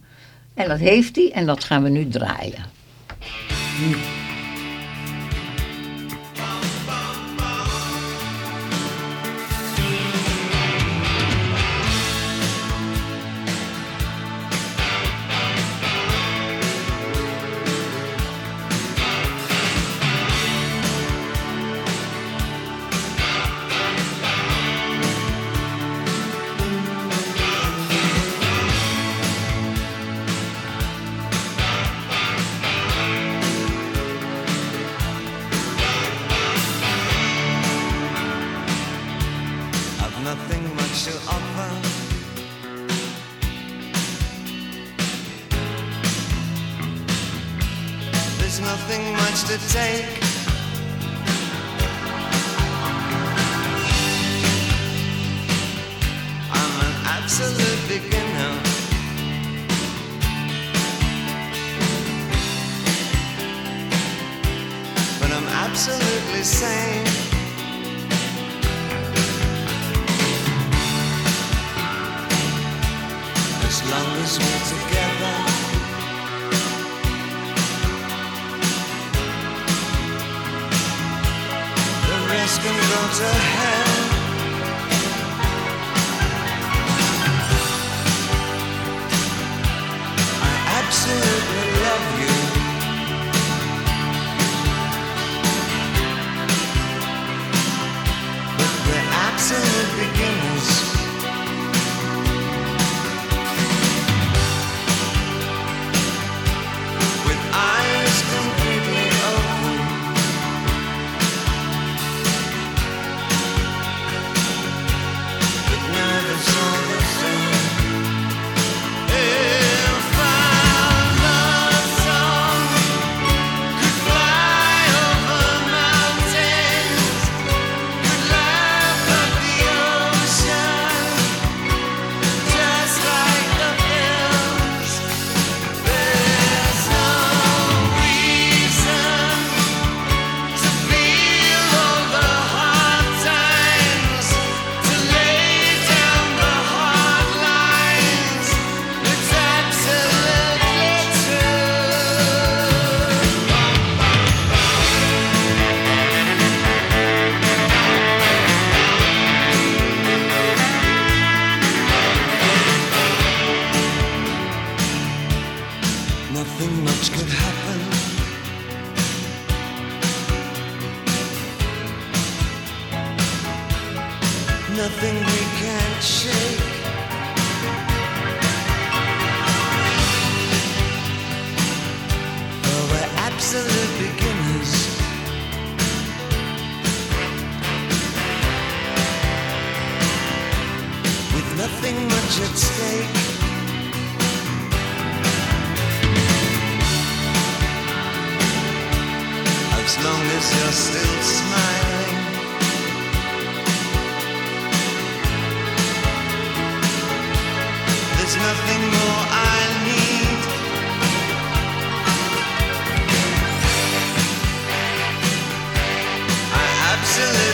En dat heeft hij en dat gaan we nu draaien. much to.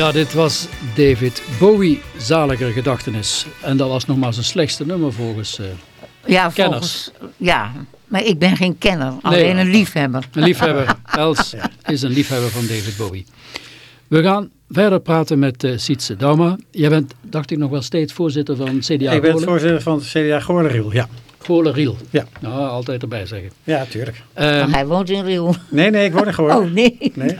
Ja, dit was David Bowie, Zaliger Gedachtenis. En dat was nog maar zijn slechtste nummer volgens eh, Ja, Kenners. volgens, ja, maar ik ben geen kenner, alleen een liefhebber. een liefhebber. Els is een liefhebber van David Bowie. We gaan verder praten met eh Sietse Dauma. Jij bent, dacht ik, nog wel steeds voorzitter van CDA ik ben het Goorlen. voorzitter van CDA Goorlenriel, ja. Volle Riel. Ja. Nou, altijd erbij zeggen. Ja, tuurlijk. Maar hij woont in Riel. Nee, nee, ik woon er gewoon. Oh, nee. Nee.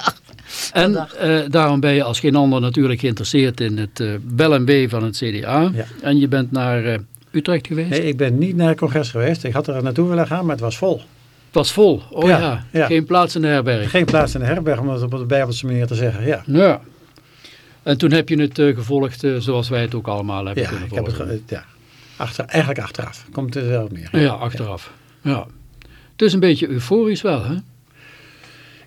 En eh, daarom ben je als geen ander natuurlijk geïnteresseerd in het eh wel en wee van het CDA. Ja. En je bent naar eh, Utrecht geweest. Nee, ik ben niet naar het congres geweest. Ik had er naartoe willen gaan, maar het was vol. Het was vol. Oh ja, Ja, ja. geen plaats in de herberg. Geen plaats in de herberg, om het op de Bijbelse manier te zeggen. Ja, Ja. En toen heb je het eh, gevolgd zoals wij het ook allemaal hebben ja kunnen ik heb het volgen. ge- ja. Achter, eigenlijk achteraf. Komt er wel meer. Ja, achteraf. Ja. Het is een beetje euforisch wel, hè?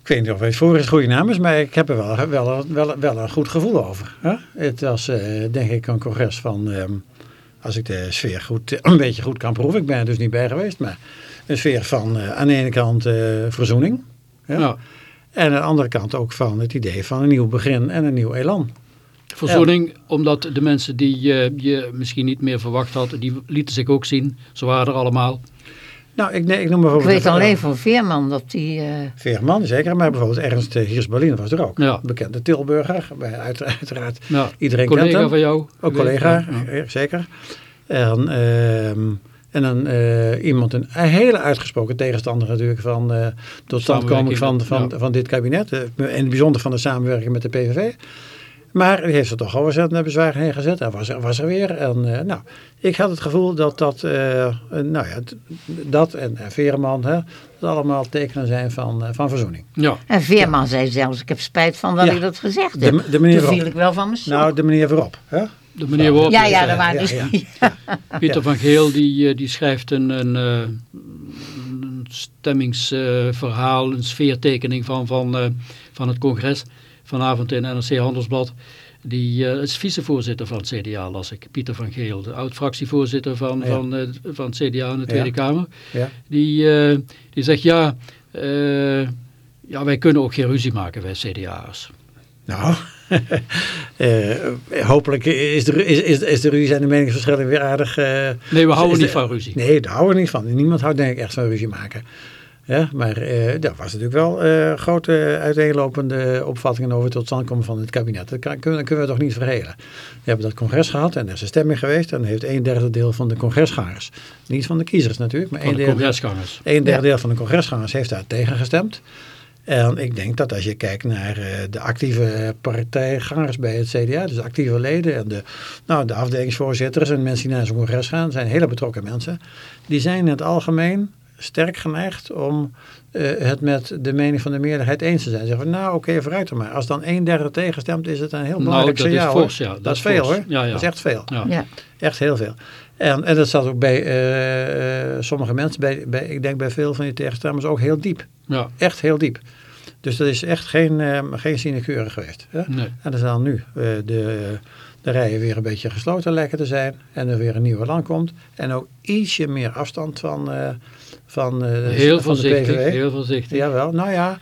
Ik weet niet of het voor is goede naam is, maar ik heb er wel, wel, wel, wel een goed gevoel over. Hè? Het was eh, denk ik een congres van, ehm, als ik de sfeer goed, een beetje goed kan proeven, ik ben er dus niet bij geweest, maar een sfeer van eh, aan de ene kant eh, verzoening. Ja. En aan de andere kant ook van het idee van een nieuw begin en een nieuw elan. Verzoening, omdat de mensen die eh, je misschien niet meer verwacht had, die lieten zich ook zien. Ze waren er allemaal. Nou, ik, nee, ik noem Ik bijvoorbeeld... weet even- alleen van Veerman dat die... eh, Veerman, zeker, maar bijvoorbeeld Ernst eh, Hiers-Berlin was er ook. Ja. Bekende Tilburger, uit- uiteraard. Ja. Iedereen kent Collega hem. van jou. Ook Weet- collega, ja, eh, zeker. En, ehm, en dan eh, iemand, een, hele uitgesproken tegenstander natuurlijk van eh tot standkoming van, van, ja. van dit kabinet. eh, in het bijzonder van de samenwerking met de PVV. Maar die heeft er toch al naar bezwaar heen gezet. En was er, was er weer. En eh, nou, ik had het gevoel dat dat, eh, nou ja, dat en, en Veerman, hè, dat allemaal tekenen zijn van, eh, van verzoening. Ja. en Veerman zei zelfs, ik heb spijt van dat Ja. ik dat gezegd De- heb. de manier Toen waarop. viel ik wel van mijn stoel. Nou, de manier waarop. Hè? De manier waarop ja, ja, dat waren ja, dus... ja. Pieter van Geel die, die schrijft een, een, eh, een stemmingsverhaal, een sfeertekening van, van, eh, van het congres. Vanavond in NRC Handelsblad. Die eh, is vicevoorzitter van het CDA, las ik. Pieter van Geel, de oud-fractievoorzitter van, Ja. van, eh, van het CDA in de Tweede Ja. Kamer. Ja. Die, eh, die zegt ja, ja, wij kunnen ook geen ruzie maken, wij CDA'ers. Nou, hopelijk is de, is, is, is de ruzie en de meningsverschillen weer aardig. Nee, we houden niet de- van ruzie. Nee, daar houden we niet van. Niemand houdt denk ik echt van ruzie maken. Ja, maar daar was natuurlijk wel eh, grote uiteenlopende opvattingen over tot stand komen van het kabinet. Dat kan, kunnen, kunnen we toch niet verhelen. We hebben dat congres gehad en er is een stemming geweest. En heeft een derde deel van de congresgangers, niet van de kiezers natuurlijk, maar Van een de derde, congresgangers. een derde deel van de congresgangers heeft daar tegen gestemd. En ik denk dat als je kijkt naar eh, de actieve partijgangers bij het CDA, dus actieve leden en de, nou, de afdelingsvoorzitters en mensen die naar zo'n congres gaan, zijn hele betrokken mensen. Die zijn in het algemeen sterk geneigd om eh, het met de mening van de meerderheid eens te zijn. Ze zeggen van, nou oké, vooruit er maar. Als dan een derde tegenstemt, is het een heel Nou, belangrijk dat is signaal. fors, hoor. ja. Dat, Dat is is veel fors. hoor. Ja, ja. Dat is echt veel. Ja. Ja. Echt heel veel. En, en dat zat ook bij eh, eh, sommige mensen, bij, bij, ik denk bij veel van die tegenstanders ook heel diep. Ja. Echt heel diep. Dus dat is echt geen, eh, geen sinecure geweest. Hè? Nee. En dan zal nu eh, de, de rijen weer een beetje gesloten lijken te zijn. En er weer een nieuwe land komt. En ook ietsje meer afstand van, eh, van, de- Heel van de voorzichtig, PVV. heel voorzichtig. Jawel, nou ja.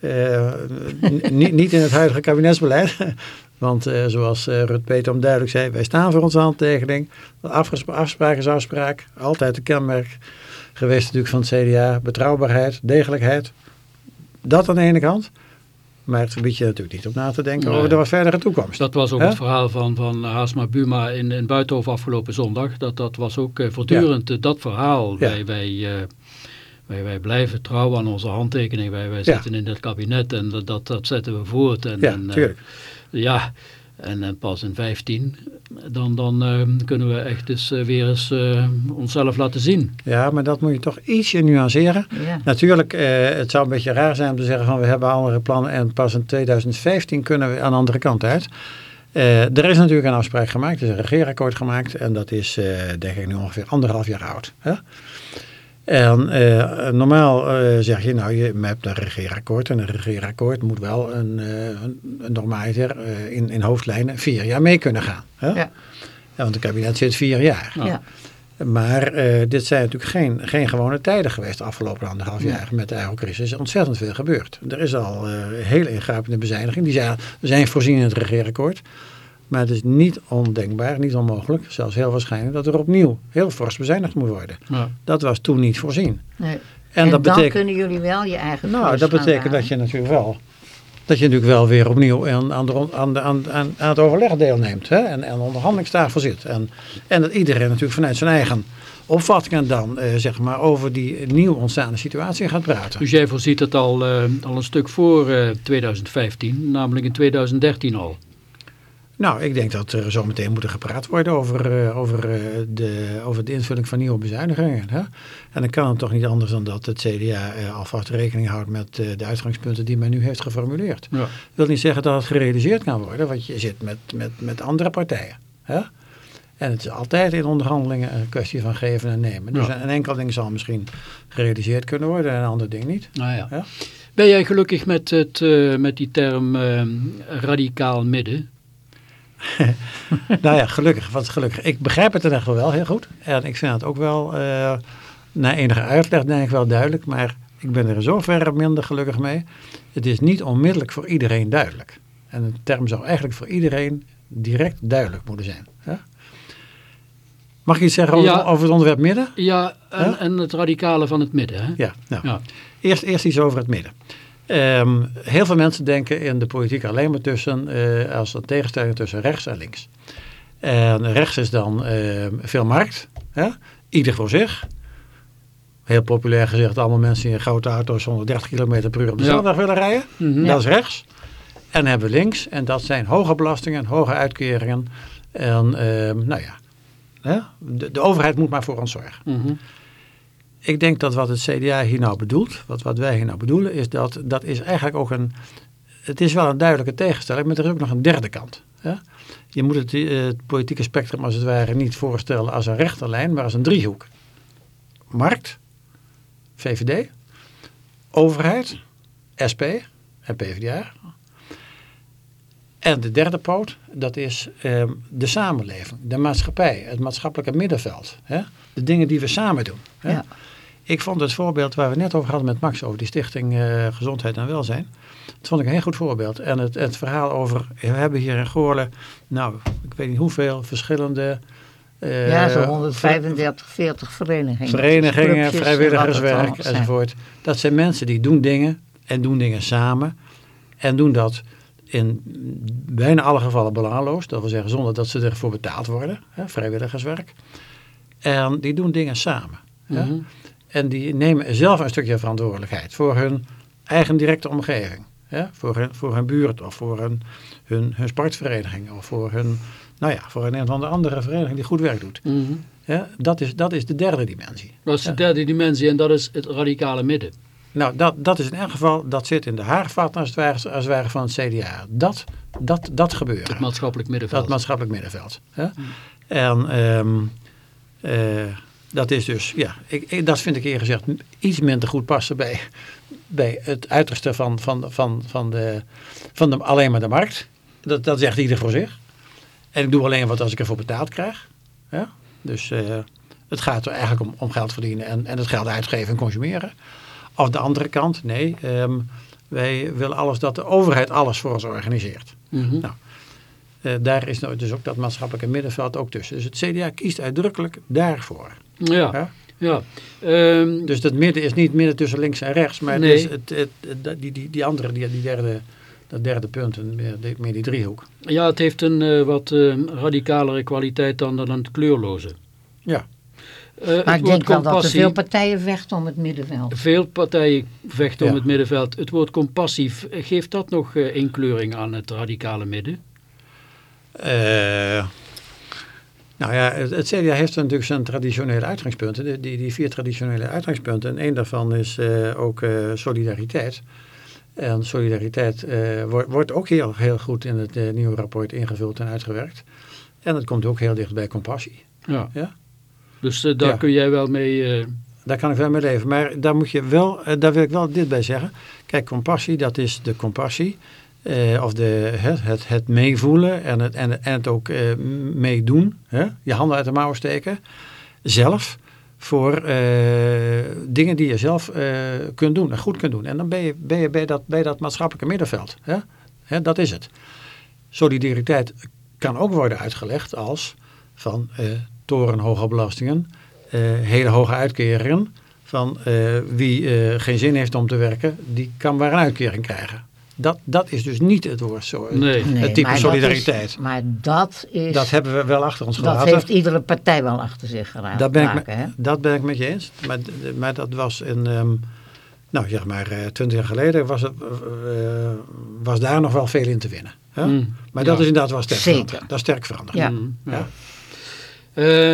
eh, niet, niet in het huidige kabinetsbeleid. Want eh, zoals eh Rut Peter duidelijk zei, wij staan voor onze handtekening. Afgespra- afspraak is afspraak. Altijd een kenmerk geweest natuurlijk van het CDA. Betrouwbaarheid, degelijkheid. Dat aan de ene kant. Maar het verbiedt je natuurlijk niet om na te denken Nee. over de wat verdere toekomst. Dat was ook het verhaal van, van Haasma Buma in, in Buitenhof afgelopen zondag. Dat, dat was ook voortdurend dat verhaal. Ja. Wij, wij, wij, wij blijven trouw aan onze handtekening. Wij, wij Ja. zitten in het kabinet en dat, dat, dat zetten we voort. En, ja, en, eh, ja, en, en pas in 15, dan, dan eh, kunnen we echt dus eh, weer eens eh, onszelf laten zien. Ja, maar dat moet je toch ietsje nuanceren. Ja. Natuurlijk, eh, het zou een beetje raar zijn om te zeggen van we hebben andere plannen en pas in 2015 kunnen we aan de andere kant uit. Eh, er is natuurlijk een afspraak gemaakt, er is een regeerakkoord gemaakt en dat is eh, denk ik nu ongeveer anderhalf jaar oud. Hè? En eh, normaal eh, zeg je, nou je hebt een regeerakkoord en een regeerakkoord moet wel een, eh een, een normaliter in, in hoofdlijnen vier jaar mee kunnen gaan. Hè? Ja. Ja, want het kabinet zit vier jaar. Ja. Ja. Maar dit zijn natuurlijk geen, geen gewone tijden geweest de afgelopen anderhalf jaar. Met de eurocrisis is ontzettend veel gebeurd. Er is al hele ingrijpende bezuiniging. Die zijn, zijn voorzien in het regeerakkoord. Maar het is niet ondenkbaar, niet onmogelijk, zelfs heel waarschijnlijk, dat er opnieuw heel fors bezuinigd moet worden. Ja. Dat was toen niet voorzien. Nee. En, En, dat dan betekent, kunnen jullie wel je eigen nou, dat betekent dat je natuurlijk wel, dat je natuurlijk wel weer opnieuw aan, aan, de, aan, de- aan, aan, aan het overleg deelneemt. Hè? En aan de onderhandelingstafel zit. En, en dat iedereen natuurlijk vanuit zijn eigen opvattingen dan eh, zeg maar over die nieuw ontstaande situatie gaat praten. Dus jij voorziet het al, eh, al een stuk voor eh, 2015, namelijk in 2013 al. Nou, ik denk dat er zo meteen moet gepraat worden over, eh, over, eh, de, over de invulling van nieuwe bezuinigingen. Hè? En dan kan het toch niet anders dan dat het CDA eh, alvast rekening houdt met de uitgangspunten die men nu heeft geformuleerd. Ja. Dat wil niet zeggen dat het gerealiseerd kan worden, want je zit met, met, met andere partijen. Hè? En het is altijd in onderhandelingen een kwestie van geven en nemen. Dus Ja. een enkel ding zal misschien gerealiseerd kunnen worden en een ander ding niet. Nou ja. Ja? Ben jij gelukkig met, het, met die term radicaal midden? nou ja, gelukkig. Wat gelukkig. Ik begrijp het in ieder geval wel heel goed. En ik vind het ook wel, eh, na enige uitleg denk ik wel duidelijk. Maar ik ben er in zoverre minder gelukkig mee. Het is niet onmiddellijk voor iedereen duidelijk. En de term zou eigenlijk voor iedereen direct duidelijk moeten zijn. hè? Mag ik iets zeggen over, Ja. over het onderwerp midden? Ja, en, en het radicale van het midden. Hè? Ja, nou. Ja. Eerst, eerst iets over het midden. Ehm, heel veel mensen denken in de politiek alleen maar tussen, eh, als een tegenstelling tussen rechts en links. En rechts is dan ehm, veel markt, hè? ieder voor zich. Heel populair gezegd, allemaal mensen die in grote auto's 130 km per uur op de Ja. willen rijden. Mhm. Dat is rechts. En hebben we links, en dat zijn hoge belastingen, hoge uitkeringen. En ehm, nou ja? De, de overheid moet maar voor ons zorgen. Mhm. Ik denk dat wat het CDA hier nou bedoelt, wat, wat wij hier nou bedoelen, is dat dat is eigenlijk ook een. Het is wel een duidelijke tegenstelling, maar er is ook nog een derde kant. Je moet het, eh, het politieke spectrum als het ware niet voorstellen als een rechterlijn, maar als een driehoek. Markt, VVD, overheid, SP en PvdA. En de derde poot, dat is ehm, de samenleving, de maatschappij, het maatschappelijke middenveld. Hè? De dingen die we samen doen. Hè? Ja. Ik vond het voorbeeld waar we net over hadden met Max, over die stichting eh, Gezondheid en Welzijn. Dat vond ik een heel goed voorbeeld. En het, het verhaal over, we hebben hier in Goorlen, nou, ik weet niet hoeveel verschillende... eh, ja, zo'n 135, 40 verenigingen. verenigingen, en vrijwilligerswerk enzovoort. Dat zijn mensen die doen dingen en doen dingen samen. En doen dat in bijna alle gevallen belangeloos. Dat wil zeggen zonder dat ze ervoor betaald worden. Hè, vrijwilligerswerk. En die doen dingen samen. hè. En die nemen zelf een stukje verantwoordelijkheid voor hun eigen directe omgeving. Voor, hun, voor hun buurt of voor hun, hun, hun sportvereniging of voor hun, nou ja, voor een of andere andere vereniging die goed werk doet. Mhm. Dat, is, dat is de derde dimensie. Dat is de derde dimensie en dat is het radicale midden. Nou, dat, dat is in elk geval, dat zit in de haarvat als het ware, als het ware van het CDA. Dat, dat, dat gebeurt. Het maatschappelijk middenveld. Dat maatschappelijk middenveld. Hè? En ehm, eh, dat is dus, ja, ik, ik- dat vind ik eerlijk gezegd iets minder goed passen bij, bij het uiterste van, van, van, van, de, van de, alleen maar de markt. Dat, dat zegt ieder voor zich. En ik doe alleen wat als ik ervoor betaald krijg. Ja? Dus eh, het gaat er eigenlijk om, om geld verdienen en, en het geld uitgeven en consumeren. Of de andere kant, nee, ehm, wij willen alles dat de overheid alles voor ons organiseert. Mhm. Nou, eh, daar is nou dus ook dat maatschappelijke middenveld ook tussen. Dus het CDA kiest uitdrukkelijk daarvoor. Ja, Ja? ja. Ehm, Dus dat midden is niet midden tussen links en rechts, maar het Nee. is het, het, het- die, die, die andere, die, die derde, dat derde punt, en meer, die- driehoek. ja, het heeft een eh, wat eh, radicalere kwaliteit dan, dan het kleurloze. Ja. Eh, Maar het ik denk woord wel dat er compassie- veel partijen vechten om het middenveld. Veel partijen vechten om het middenveld. Het woord compassief, eh, geeft dat nog eh, inkleuring aan het radicale midden? Nou ja, het, CDA heeft natuurlijk zijn traditionele uitgangspunten, die, die, die vier traditionele uitgangspunten. En één daarvan is eh, ook eh, solidariteit. En solidariteit eh, wordt, wordt ook heel, heel goed in het nieuwe rapport ingevuld en uitgewerkt. En het komt ook heel dicht bij compassie. Ja. Ja. Dus daar Ja. kun jij wel mee... Daar kan ik wel mee leven. Maar daar, moet je wel, daar wil ik wel dit bij zeggen. Kijk, compassie, dat is de compassie. Eh, of de, het, het, meevoelen en het, en, en het ook eh, meedoen. Hè? Je handen uit de mouwen steken. Zelf. Voor eh, dingen die je zelf kunt doen en goed kunt doen. En dan ben je, ben je bij, dat, bij dat maatschappelijke middenveld. Hè? Hè, dat is het. Solidariteit kan ook worden uitgelegd als van torenhoge belastingen, hele hoge uitkeringen. Van wie geen zin heeft om te werken, die kan maar een uitkering krijgen. Dat, dat is dus niet het woord zo. Nee. Nee, het type maar dat solidariteit. is- maar dat is... Dat hebben we wel achter ons dat gelaten. heeft iedere partij wel achter zich gelaten. Dat ben, ik maken, hè? me, dat ben ik met je eens. Maar, maar dat was in, ehm, nou zeg maar, eh, twintig jaar geleden was, het, eh, was daar nog wel veel in te winnen. Hè? Mm, Maar dat ja. is inderdaad wel sterk Zeker. veranderd. Dat is sterk veranderd. Ja. Mm, ja. Ja.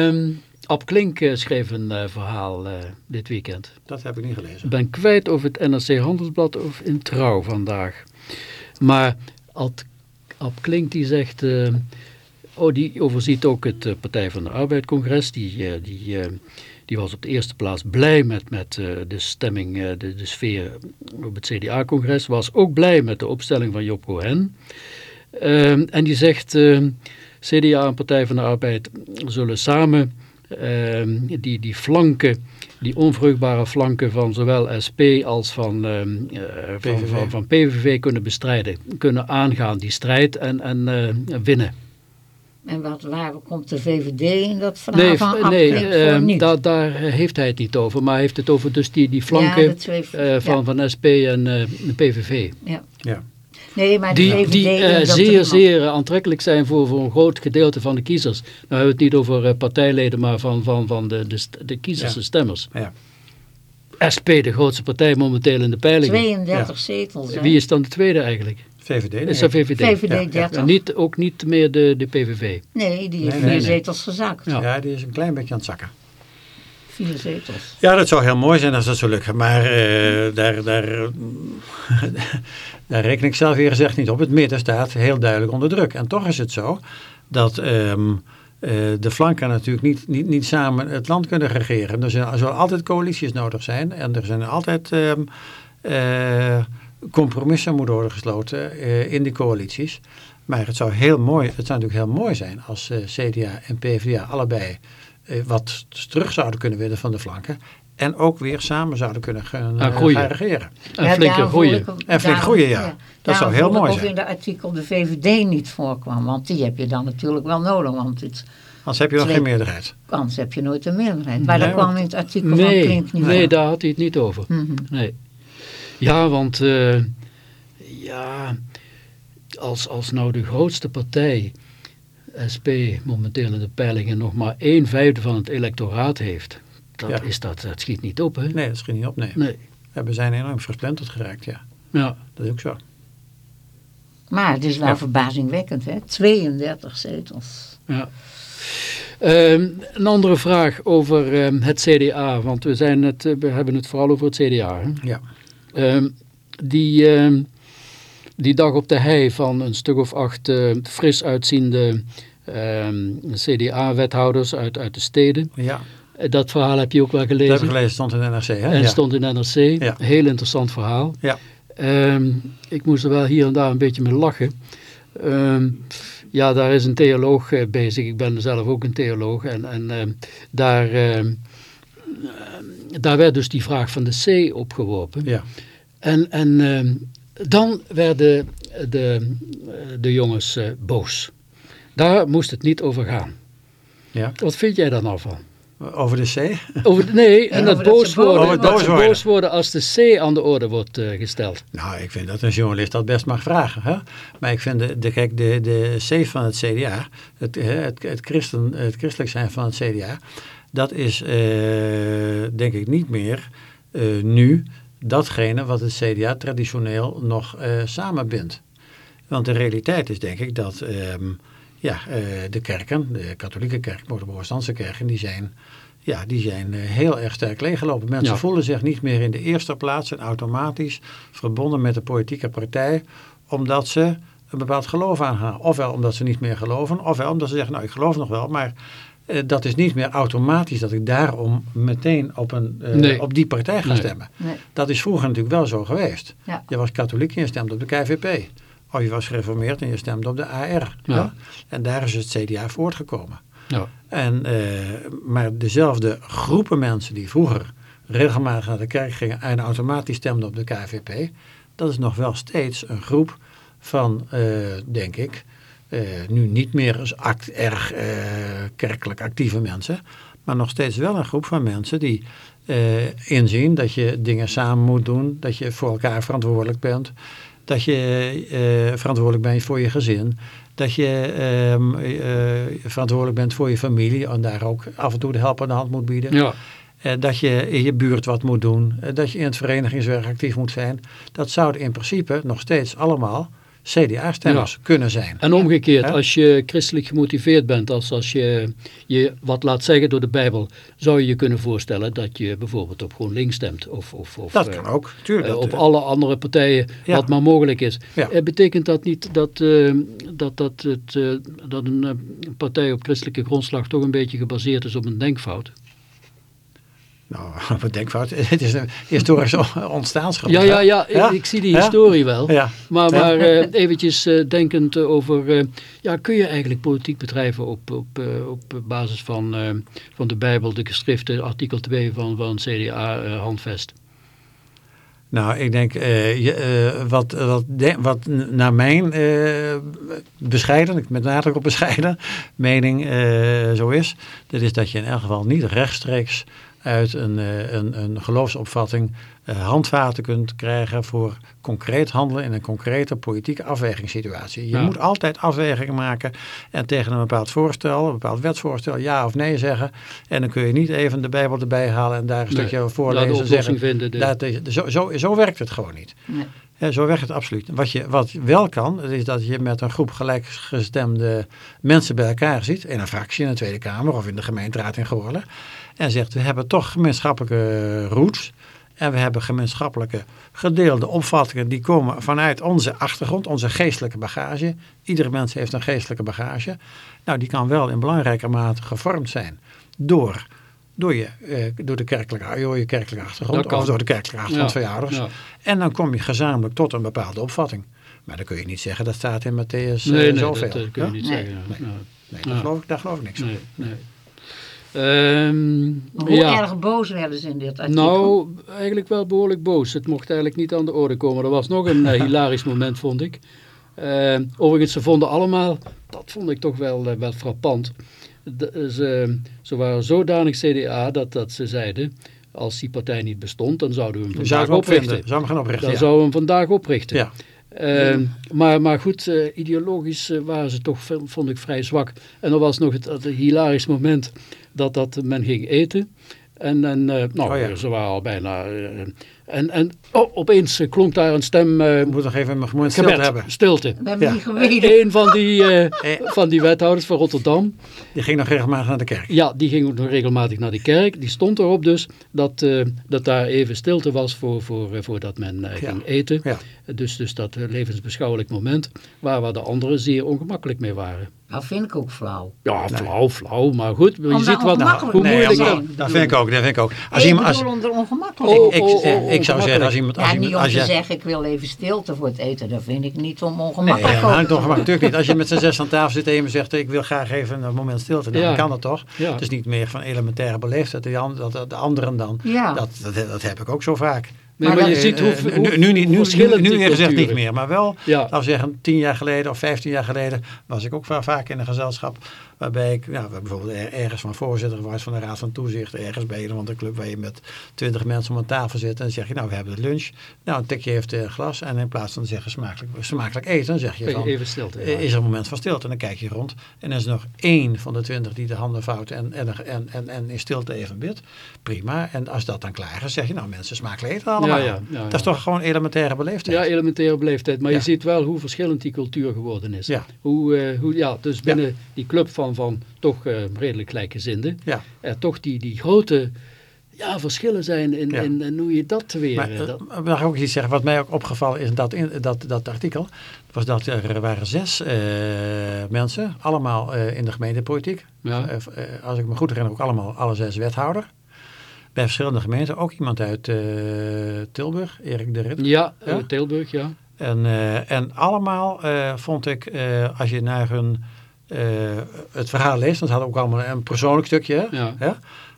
Ehm, Ab Klink eh, schreef een verhaal eh, dit weekend. Dat heb ik niet gelezen. Ik ben kwijt of het NRC Handelsblad of in Trouw vandaag. Maar Ad, Ab Klink die zegt... eh, oh, die overziet ook het eh, Partij van de Arbeid congres. Die, eh, die, die was op de eerste plaats blij met, met de stemming, de, de sfeer op het CDA-congres. Was ook blij met de opstelling van Job Cohen. Ehm, en die zegt... CDA en Partij van de Arbeid zullen samen die, die flanken, die onvruchtbare flanken van zowel SP als van, ehm, eh, van, PVV. van, van PVV kunnen bestrijden. Kunnen aangaan die strijd en, en eh, winnen. En wat, waar komt de VVD in dat verhaal Nee, van nee ehm, niet? daar, heeft hij het niet over. Maar hij heeft het over dus die, die flanken eh, van, ja. van SP en eh, PVV. Ja. Ja. Nee, maar Die, VVD... die eh, zeer, er zeer aantrekkelijk zijn voor, voor een groot gedeelte van de kiezers. Nou hebben we het niet over eh, partijleden, maar van, van, van de, de, de kiezers, Ja. de stemmers. Ja. SP, de grootste partij momenteel in de peilingen. 32 zetels. hè? Wie is dan de tweede eigenlijk? VVD. nee. Is dat VVD? VVD Ja, ja. 30. En niet, ook niet meer de, de PVV. Nee, die heeft Nee, vier nee, nee. zetels gezakt. Ja. Ja, die is een klein beetje aan het zakken. Ja, dat zou heel mooi zijn als dat zou lukken. Maar eh, daar, daar, daar reken ik zelf weer gezegd niet op. Het midden staat heel duidelijk onder druk. En toch is het zo dat ehm, eh, de flanken natuurlijk niet, niet, niet samen het land kunnen regeren. Er, zijn, er zullen altijd coalities nodig zijn. En er zijn altijd ehm, eh, compromissen moeten worden gesloten in die coalities. Maar het zou, heel mooi, het zou natuurlijk heel mooi zijn als CDA en PvdA allebei wat terug zouden kunnen winnen van de flanken. En ook weer samen zouden kunnen gaan, Ah, eh, groeien. gaan regeren. En Ja, flinke daarom groeien. ik- En flink groeien, ja. Dat zou heel mooi of zijn. in de artikel de VVD niet voorkwam. Want die heb je dan natuurlijk wel nodig. Want het, Anders heb je nog Twee- geen meerderheid. anders heb je nooit een meerderheid. Maar Nee, dat kwam in het artikel van Nee, Klink niet nee daar had hij het niet over. Mhm. Nee. Ja, want eh, ja, als, als nou de grootste partij, SP, momenteel in de peilingen nog maar een vijfde van het electoraat heeft, dat, Ja. is dat, dat schiet niet op, hè? Nee, dat schiet niet op, nee. Nee. Ja, we zijn enorm versplinterd geraakt, ja. Ja. Dat is ook zo. Maar het is wel Ja. verbazingwekkend, hè? 32 zetels. Ja. Ehm, een andere vraag over ehm, het CDA, want we, zijn het, eh, we hebben het vooral over het CDA. Hè? Ja. Ehm, die, ehm, die dag op de hei van een stuk of acht eh, fris uitziende ehm, CDA-wethouders uit, uit de steden. ja. Eh, Dat verhaal heb je ook wel Dat heb gelezen. ik gelezen, stond in NRC, hè? En ja. stond in NRC. Ja. Heel interessant verhaal. Ja. Ehm, ik moest er wel hier en daar een beetje mee lachen. Ehm, ja, daar is een theoloog eh, bezig. Ik ben zelf ook een theoloog. En, en daar, daar werd dus die vraag van de C opgeworpen. Ja. En, en dan werden de, de jongens eh, boos. Daar moest het niet over gaan. Ja. Wat vind jij daar nou van? Over de C? Over, nee, en dat boos worden, Boos worden. boos worden als de C aan de orde wordt eh, gesteld. Nou, ik vind dat een journalist dat best mag vragen. Hè? Maar ik vind, de, de, kijk, de, de C van het CDA, het, hè, het, het, christen, het christelijk zijn van het CDA, dat is eh, denk ik niet meer eh, nu datgene wat het CDA traditioneel nog eh samenbindt. Want de realiteit is denk ik dat ehm, ja, eh, de kerken, de katholieke kerk, maar de protestantse kerken, die zijn, ja, die zijn eh, heel erg sterk leeggelopen. Mensen Ja. voelen zich niet meer in de eerste plaats en automatisch verbonden met de politieke partij, omdat ze een bepaald geloof aangaan. Ofwel omdat ze niet meer geloven, ofwel omdat ze zeggen, nou ik geloof nog wel, maar eh, dat is niet meer automatisch dat ik daarom meteen op, een, eh, Nee. op die partij ga Nee. stemmen. Nee. Dat is vroeger natuurlijk wel zo geweest. Ja. Je was katholiek en je stemde op de KVP. Of je was gereformeerd en je stemde op de AR. Ja. En daar is het CDA voortgekomen. Ja. En, eh, maar dezelfde groepen mensen die vroeger regelmatig naar de kerk gingen en automatisch stemden op de KVP, dat is nog wel steeds een groep van, eh, denk ik, eh, nu niet meer als act, erg eh, kerkelijk actieve mensen, maar nog steeds wel een groep van mensen die eh, inzien dat je dingen samen moet doen, dat je voor elkaar verantwoordelijk bent. dat je verantwoordelijk bent voor je gezin, dat je ehm, eh, verantwoordelijk bent voor je familie en daar ook af en toe de help aan de hand moet bieden. Ja. Dat je in je buurt wat moet doen, dat je in het verenigingswerk actief moet zijn. Dat zouden in principe nog steeds allemaal CDA-stemmers kunnen zijn. En omgekeerd, Ja. als je christelijk gemotiveerd bent, als, als je je wat laat zeggen door de Bijbel, zou je je kunnen voorstellen dat je bijvoorbeeld op GroenLinks stemt. Of, of, of Dat eh, kan ook, tuurlijk. eh, op alle andere partijen, Ja. wat maar mogelijk is. Eh, betekent dat niet dat, eh, dat, dat, het, eh, dat een eh, partij op christelijke grondslag toch een beetje gebaseerd is op een denkfout? Nou, wat denkfout. Het is een historisch ontstaansgrond. Ja, ja, ja, Ja? Ik, zie die Ja? historie wel. Ja. Maar, maar eh, eventjes eh, denkend eh, over, ja, kun je eigenlijk politiek bedrijven op, op, op basis van, van de Bijbel, de geschriften, artikel 2 van, van CDA handvest? Nou, ik denk, je, wat, wat, de- wat naar mijn bescheiden, ik met nadruk op bescheiden, mening zo is, dat is dat je in elk geval niet rechtstreeks uit een, eh, een, een geloofsopvatting eh, handvaten kunt krijgen voor concreet handelen in een concrete politieke afwegingssituatie. Je Ja. moet altijd afwegingen maken en tegen een bepaald voorstel, een bepaald wetsvoorstel, ja of nee zeggen. En dan kun je niet even de Bijbel erbij halen en daar een Nee, stukje daar voorlezen en zeggen. vinden, de- dat zo, zo, zo werkt het gewoon niet. Nee. Ja, zo werkt het absoluut. Wat, je, wat wel kan, is dat je met een groep gelijkgestemde mensen bij elkaar ziet. In een fractie in de Tweede Kamer of in de gemeenteraad in Goorlen. En zegt, we hebben toch gemeenschappelijke roots. En we hebben gemeenschappelijke gedeelde opvattingen. Die komen vanuit onze achtergrond, onze geestelijke bagage. Iedere mens heeft een geestelijke bagage. Nou, die kan wel in belangrijke mate gevormd zijn door... Door, je, eh, door, de kerkelijke, door je kerkelijke achtergrond of door de kerkelijke achtergrond van je ouders. ja. En dan kom je gezamenlijk tot een bepaalde opvatting. Maar dan kun je niet zeggen dat staat in Matthäus eh, Nee, nee, zoveel. dat eh, kun je niet Nee. zeggen. Nee, Ja. daar, geloof ik, daar geloof ik niks van. Nee, nee. Ehm, Maar hoe ja. erg boos werden ze in dit artikel? Nou, eigenlijk wel behoorlijk boos. Het mocht eigenlijk niet aan de orde komen. Er was nog een eh, hilarisch moment, vond ik. Eh, overigens, ze vonden allemaal, dat vond ik toch wel, eh, wel frappant. De- ze, ze waren zodanig CDA dat, dat ze zeiden, als die partij niet bestond, dan zouden we hem vandaag oprichten. Zou hem gaan oprichten, Dan ja. zouden we hem vandaag oprichten. Ja. Eh, maar, maar goed, eh, ideologisch eh, waren ze toch, vond ik, vrij zwak. En er was nog het, het hilarisch moment dat, dat men ging eten. En, en eh, nou, Oh ja. ze waren al bijna... en en oh, opeens eh, klonk daar een stem... eh, Je moet nog even een moment stil gebed, hebben. stilte. We hebben Ja. niet geweten. Een van die, eh, van die wethouders van Rotterdam, Die ging nog regelmatig naar de kerk. ja, die ging ook nog regelmatig naar de kerk. Die stond erop dus dat, eh, dat daar even stilte was voor, voor, eh, voordat men eh, Ja. ging eten. Ja. Dus, dus dat levensbeschouwelijk moment waar, waar de anderen zeer ongemakkelijk mee waren. Dat vind ik ook flauw. Ja, flauw, flauw, maar goed. Je Omdat ziet wat, ongemakkelijk hoe nee, moeilijk dat... dat vind ik ook. Dat vind ik ook. Als ik iemand, als, bedoel onder ongemakkelijk. Oh, ik, oh, oh, ik zou zeggen, als iemand... Als ja, iemand niet om te je, zeggen, ik wil even stilte voor het eten. Dat vind ik niet om Nee, ongemakkelijk ja, nou, toch, maar doen. natuurlijk niet. Als je met z'n zes aan tafel zit en je zegt, ik wil graag even een moment stilte. Nou, Ja. Dan kan dat toch? Ja. Het is niet meer van elementaire beleefdheid. De, anderen dan. Ja. Dat, dat, dat heb ik ook zo vaak. Nee, Maar maar je dat- ziet hoe, eh, hoe nu, nu, niet- nu, verschillend nu, nu gezegd niet meer. Maar wel, Ja. zeggen, tien jaar geleden of vijftien jaar geleden was ik ook va- vaak in een gezelschap waarbij ik ja, bijvoorbeeld er- ergens van voorzitter was van de Raad van Toezicht, ergens bij een andere club waar je met twintig mensen om een tafel zit en dan zeg je, nou we hebben de lunch, nou een tikje heeft een glas en in plaats van te zeggen smakelijk, smakelijk eten, dan zeg je van, Even stilte. ja. is er een moment van stilte en dan kijk je rond en dan is er nog één van de twintig die de handen vouwt en, en, en, en, en in stilte even bidt, prima. En als dat dan klaar is, zeg je, nou mensen smakelijk eten allemaal. Ja, ja, ja, Dat is toch gewoon elementaire beleefdheid. Ja, elementaire beleefdheid. Maar je ziet wel hoe verschillend die cultuur geworden is. Hoe, eh, hoe, ja, dus binnen die club van, van toch eh, redelijk gelijkgezinden, Ja. er toch die, die grote ja, verschillen zijn in, Ja. in, in hoe je dat weer... Maar eh, eh, mag ik ook iets zeggen? Wat mij ook opgevallen is in dat, in, dat, dat artikel, was dat er waren zes eh, mensen, allemaal eh, in de gemeentepolitiek. Ja. Eh, eh, als ik me goed herinner, ook allemaal alle zes wethouder. Bij verschillende gemeenten. Ook iemand uit eh, Tilburg, Erik de Rit. ja, Ja? eh, Tilburg, ja. En, eh, en allemaal eh, vond ik, eh, als je naar hun, eh, het verhaal leest, want ze hadden ook allemaal een persoonlijk stukje. Ja. Hè?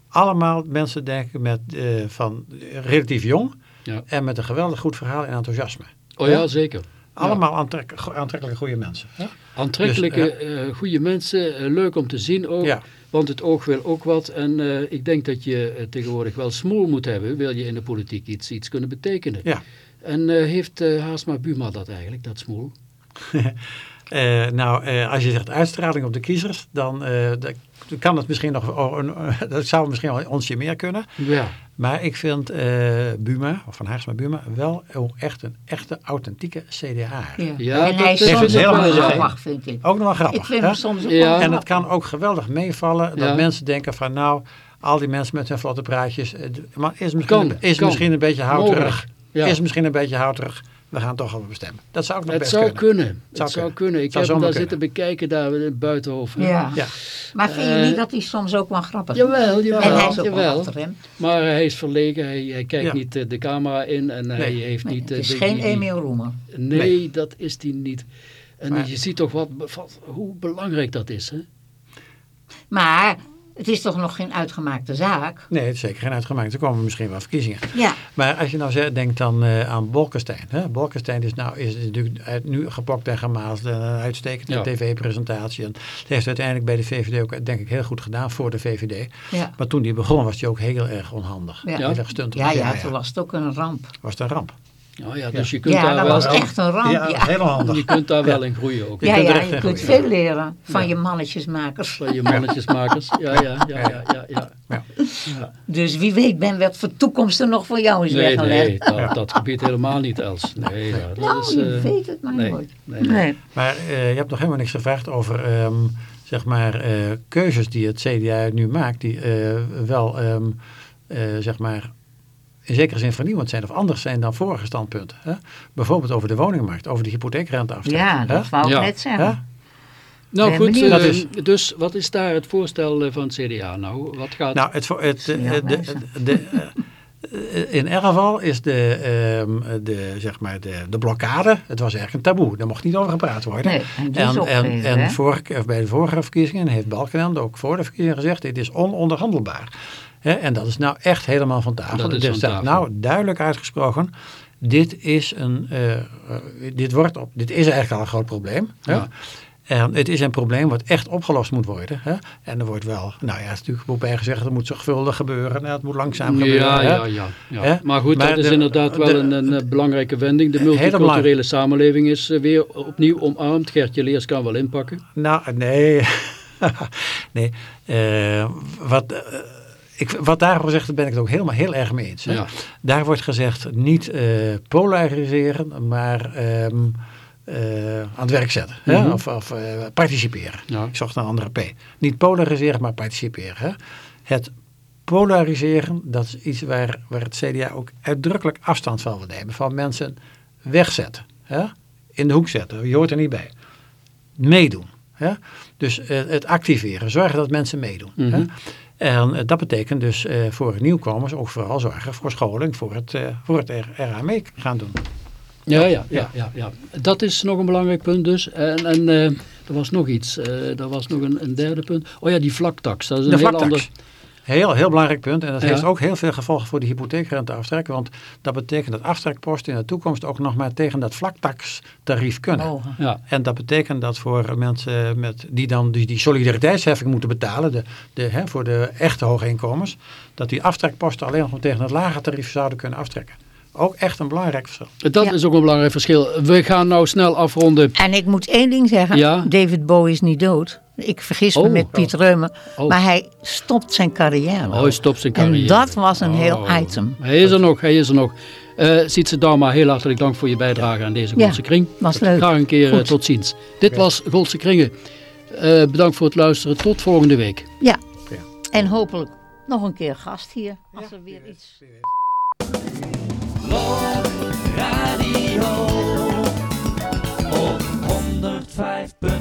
Allemaal mensen denken met, eh, van relatief jong Ja. en met een geweldig goed verhaal en enthousiasme. Oh Ja? zeker. Allemaal aantrek, aantrekkelijke goede mensen. Hè? Aantrekkelijke, Dus, eh, goede mensen, eh, leuk om te zien ook. Want het oog wil ook wat. En eh, ik denk dat je eh, tegenwoordig wel smoel moet hebben, wil je in de politiek iets, iets kunnen betekenen. Ja. En eh, heeft eh, Haasma Buma dat eigenlijk, dat smoel? Eh, nou, eh, als je zegt uitstraling op de kiezers, dan eh, dat- kan het misschien nog, oh, een- dat zou misschien wel onsje meer kunnen. Ja. Maar ik vind eh, Buma, of Van Haarsma Buma, wel echt een echte authentieke CDA. Ja. Ja, en dat hij is soms ook wel grappig, vind ik. Ook nog wel Ik grappig. vind hè? hem soms ook Ja. En het kan ook geweldig meevallen dat Ja. mensen denken van nou, al die mensen met hun vlotte praatjes, maar is misschien, Kan, is kan. misschien een beetje houterig. Is misschien een beetje houterig. We gaan toch over bestemmen. Dat zou ook nog Het best zou kunnen. kunnen. Het Zou zou kunnen. kunnen. Ik Zou heb hem daar zitten bekijken daar in het buitenhof. Ja. Ja. Maar vind je Eh, niet dat hij soms ook wel grappig is? Jawel, En hij jawel, is ook wel jawel. hem. Maar hij is verlegen, hij, hij kijkt Ja. niet eh, de camera in en hij heeft Nee, niet... het eh, is de- geen Emiel Roemer. Nee, Nee. dat is hij niet. En Maar- je ziet toch wat, wat- hoe belangrijk dat is. Hè? Maar het is toch nog geen uitgemaakte zaak? Nee, het is zeker geen uitgemaakt. Er komen misschien wel verkiezingen. Ja. Maar als je nou zegt, denkt dan eh, aan Bolkestein. Hè? Bolkestein is, nou, is natuurlijk uit- nu gepokt en gemaasd. en Een uitstekende Ja. tv-presentatie. En het heeft uiteindelijk bij de VVD ook denk ik heel goed gedaan voor de VVD. Ja. Maar toen die begon was hij ook heel erg onhandig. Ja. Heel erg. Ja, ja, toen was het ook een ramp. Was het een ramp. Nou ja, dus je kunt Ja, daar dat wel, was echt een ramp. Ja, ja. heel onhandig. je kunt daar wel in groeien ook. Je ja, kunt echt je kunt veel leren van je mannetjesmakers. Van je mannetjesmakers. Ja, ja, ja, ja, ja. ja. Ja. Ja. Dus wie weet ben wat voor toekomst er nog voor jou is Nee, weggelegd. nee, dat, dat gebied helemaal niet, Els. Nee, ja, dat Nou, is... je eh, weet het maar nee, nooit. nee, nee. Nee. Maar eh, je hebt nog helemaal niks gevraagd over ehm, zeg maar, eh, keuzes die het CDA nu maakt. Die eh, wel ehm, eh, zeg maar, in zekere zin vernieuwend zijn of anders zijn dan vorige standpunten. Hè? Bijvoorbeeld over de woningmarkt, over de hypotheekrenteaftrek. Ja, hè? dat wou ik Ja. net zeggen. Hè? Nou Ben goed, eh, is- dus wat is daar het voorstel eh, van het CDA nou? Wat gaat... Nou, het, het, eh, de, de, in elk geval is de, ehm, de, zeg maar de, de blokkade, het was eigenlijk een taboe. Daar mocht niet over gepraat worden. Nee, en die is en, en vorige, keer- bij de vorige verkiezingen heeft Balkenende ook voor de verkiezingen gezegd, dit is ononderhandelbaar. En dat is nou echt helemaal van tafel. Dat is van tafel. nou duidelijk uitgesproken, dit is, een, eh, dit, wordt op, dit is eigenlijk al een groot probleem. Ja. En het is een probleem wat echt opgelost moet worden. Hè? En er wordt wel, nou ja, het is natuurlijk ook bij gezegd, het moet zorgvuldig gebeuren. Nou, het moet langzaam gebeuren. ja, hè? ja, ja, ja. Hè? Maar goed, Maar dat is de- inderdaad wel een, een eh, belangrijke wending. De multiculturele samenleving is weer opnieuw omarmd. Gertje Leers kan wel inpakken. Nou, nee. nee. Wat, ik, wat daarover zegt, daar ben ik het ook helemaal heel erg mee eens. Ja. Daar wordt gezegd niet eh, polariseren, maar ehm, eh, aan het werk zetten. hè? Mhm. Of, of eh, participeren. Ja. Ik zocht een andere P. Niet polariseren, maar participeren. Hè? Het polariseren, dat is iets waar, waar het CDA ook uitdrukkelijk afstand van wil nemen. Van mensen wegzetten. Hè? In de hoek zetten. Je hoort er niet bij. Meedoen. Hè? Dus het activeren. Zorgen dat mensen meedoen. Mhm. Hè? En eh, dat betekent dus eh, voor nieuwkomers ook vooral zorgen voor scholing. Voor het, eh, voor het eraan mee gaan doen. Ja, ja, ja, ja, ja. Dat is nog een belangrijk punt dus. En, en eh, er was nog iets. Eh, er was nog een, een derde punt. Oh ja, die vlaktax. Dat is een De heel vlaktax. ander... Heel, heel belangrijk punt. En dat Ja. heeft ook heel veel gevolgen voor de hypotheekrenteaftrek. Want dat betekent dat aftrekposten in de toekomst ook nog maar tegen dat vlaktaxtarief kunnen. Ja, En dat betekent dat voor mensen met, die dan die, die solidariteitsheffing moeten betalen, de, de, hè, voor de echte hoge inkomens, dat die aftrekposten alleen nog maar tegen het lage tarief zouden kunnen aftrekken. Ook echt een belangrijk verschil. dat Ja. is ook een belangrijk verschil. We gaan nou snel afronden. En ik moet één ding zeggen. Ja. David Bowie is niet dood. Ik vergis me Oh. met Piet Reumer. Oh. Maar hij stopt zijn carrière. Oh, hij stopt zijn carrière. En dat was een heel item. Hij is er nog, hij is er nog. Eh Sietse Dama, heel hartelijk dank voor je bijdrage aan deze Ja, Goldse Kring. was leuk. Graag een keer eh, Goed. tot ziens. Dit was Goldse Kringen. Eh, bedankt voor het luisteren. Tot volgende week. Ja. En hopelijk nog een keer gast hier. Als er weer iets... Radio op 105.7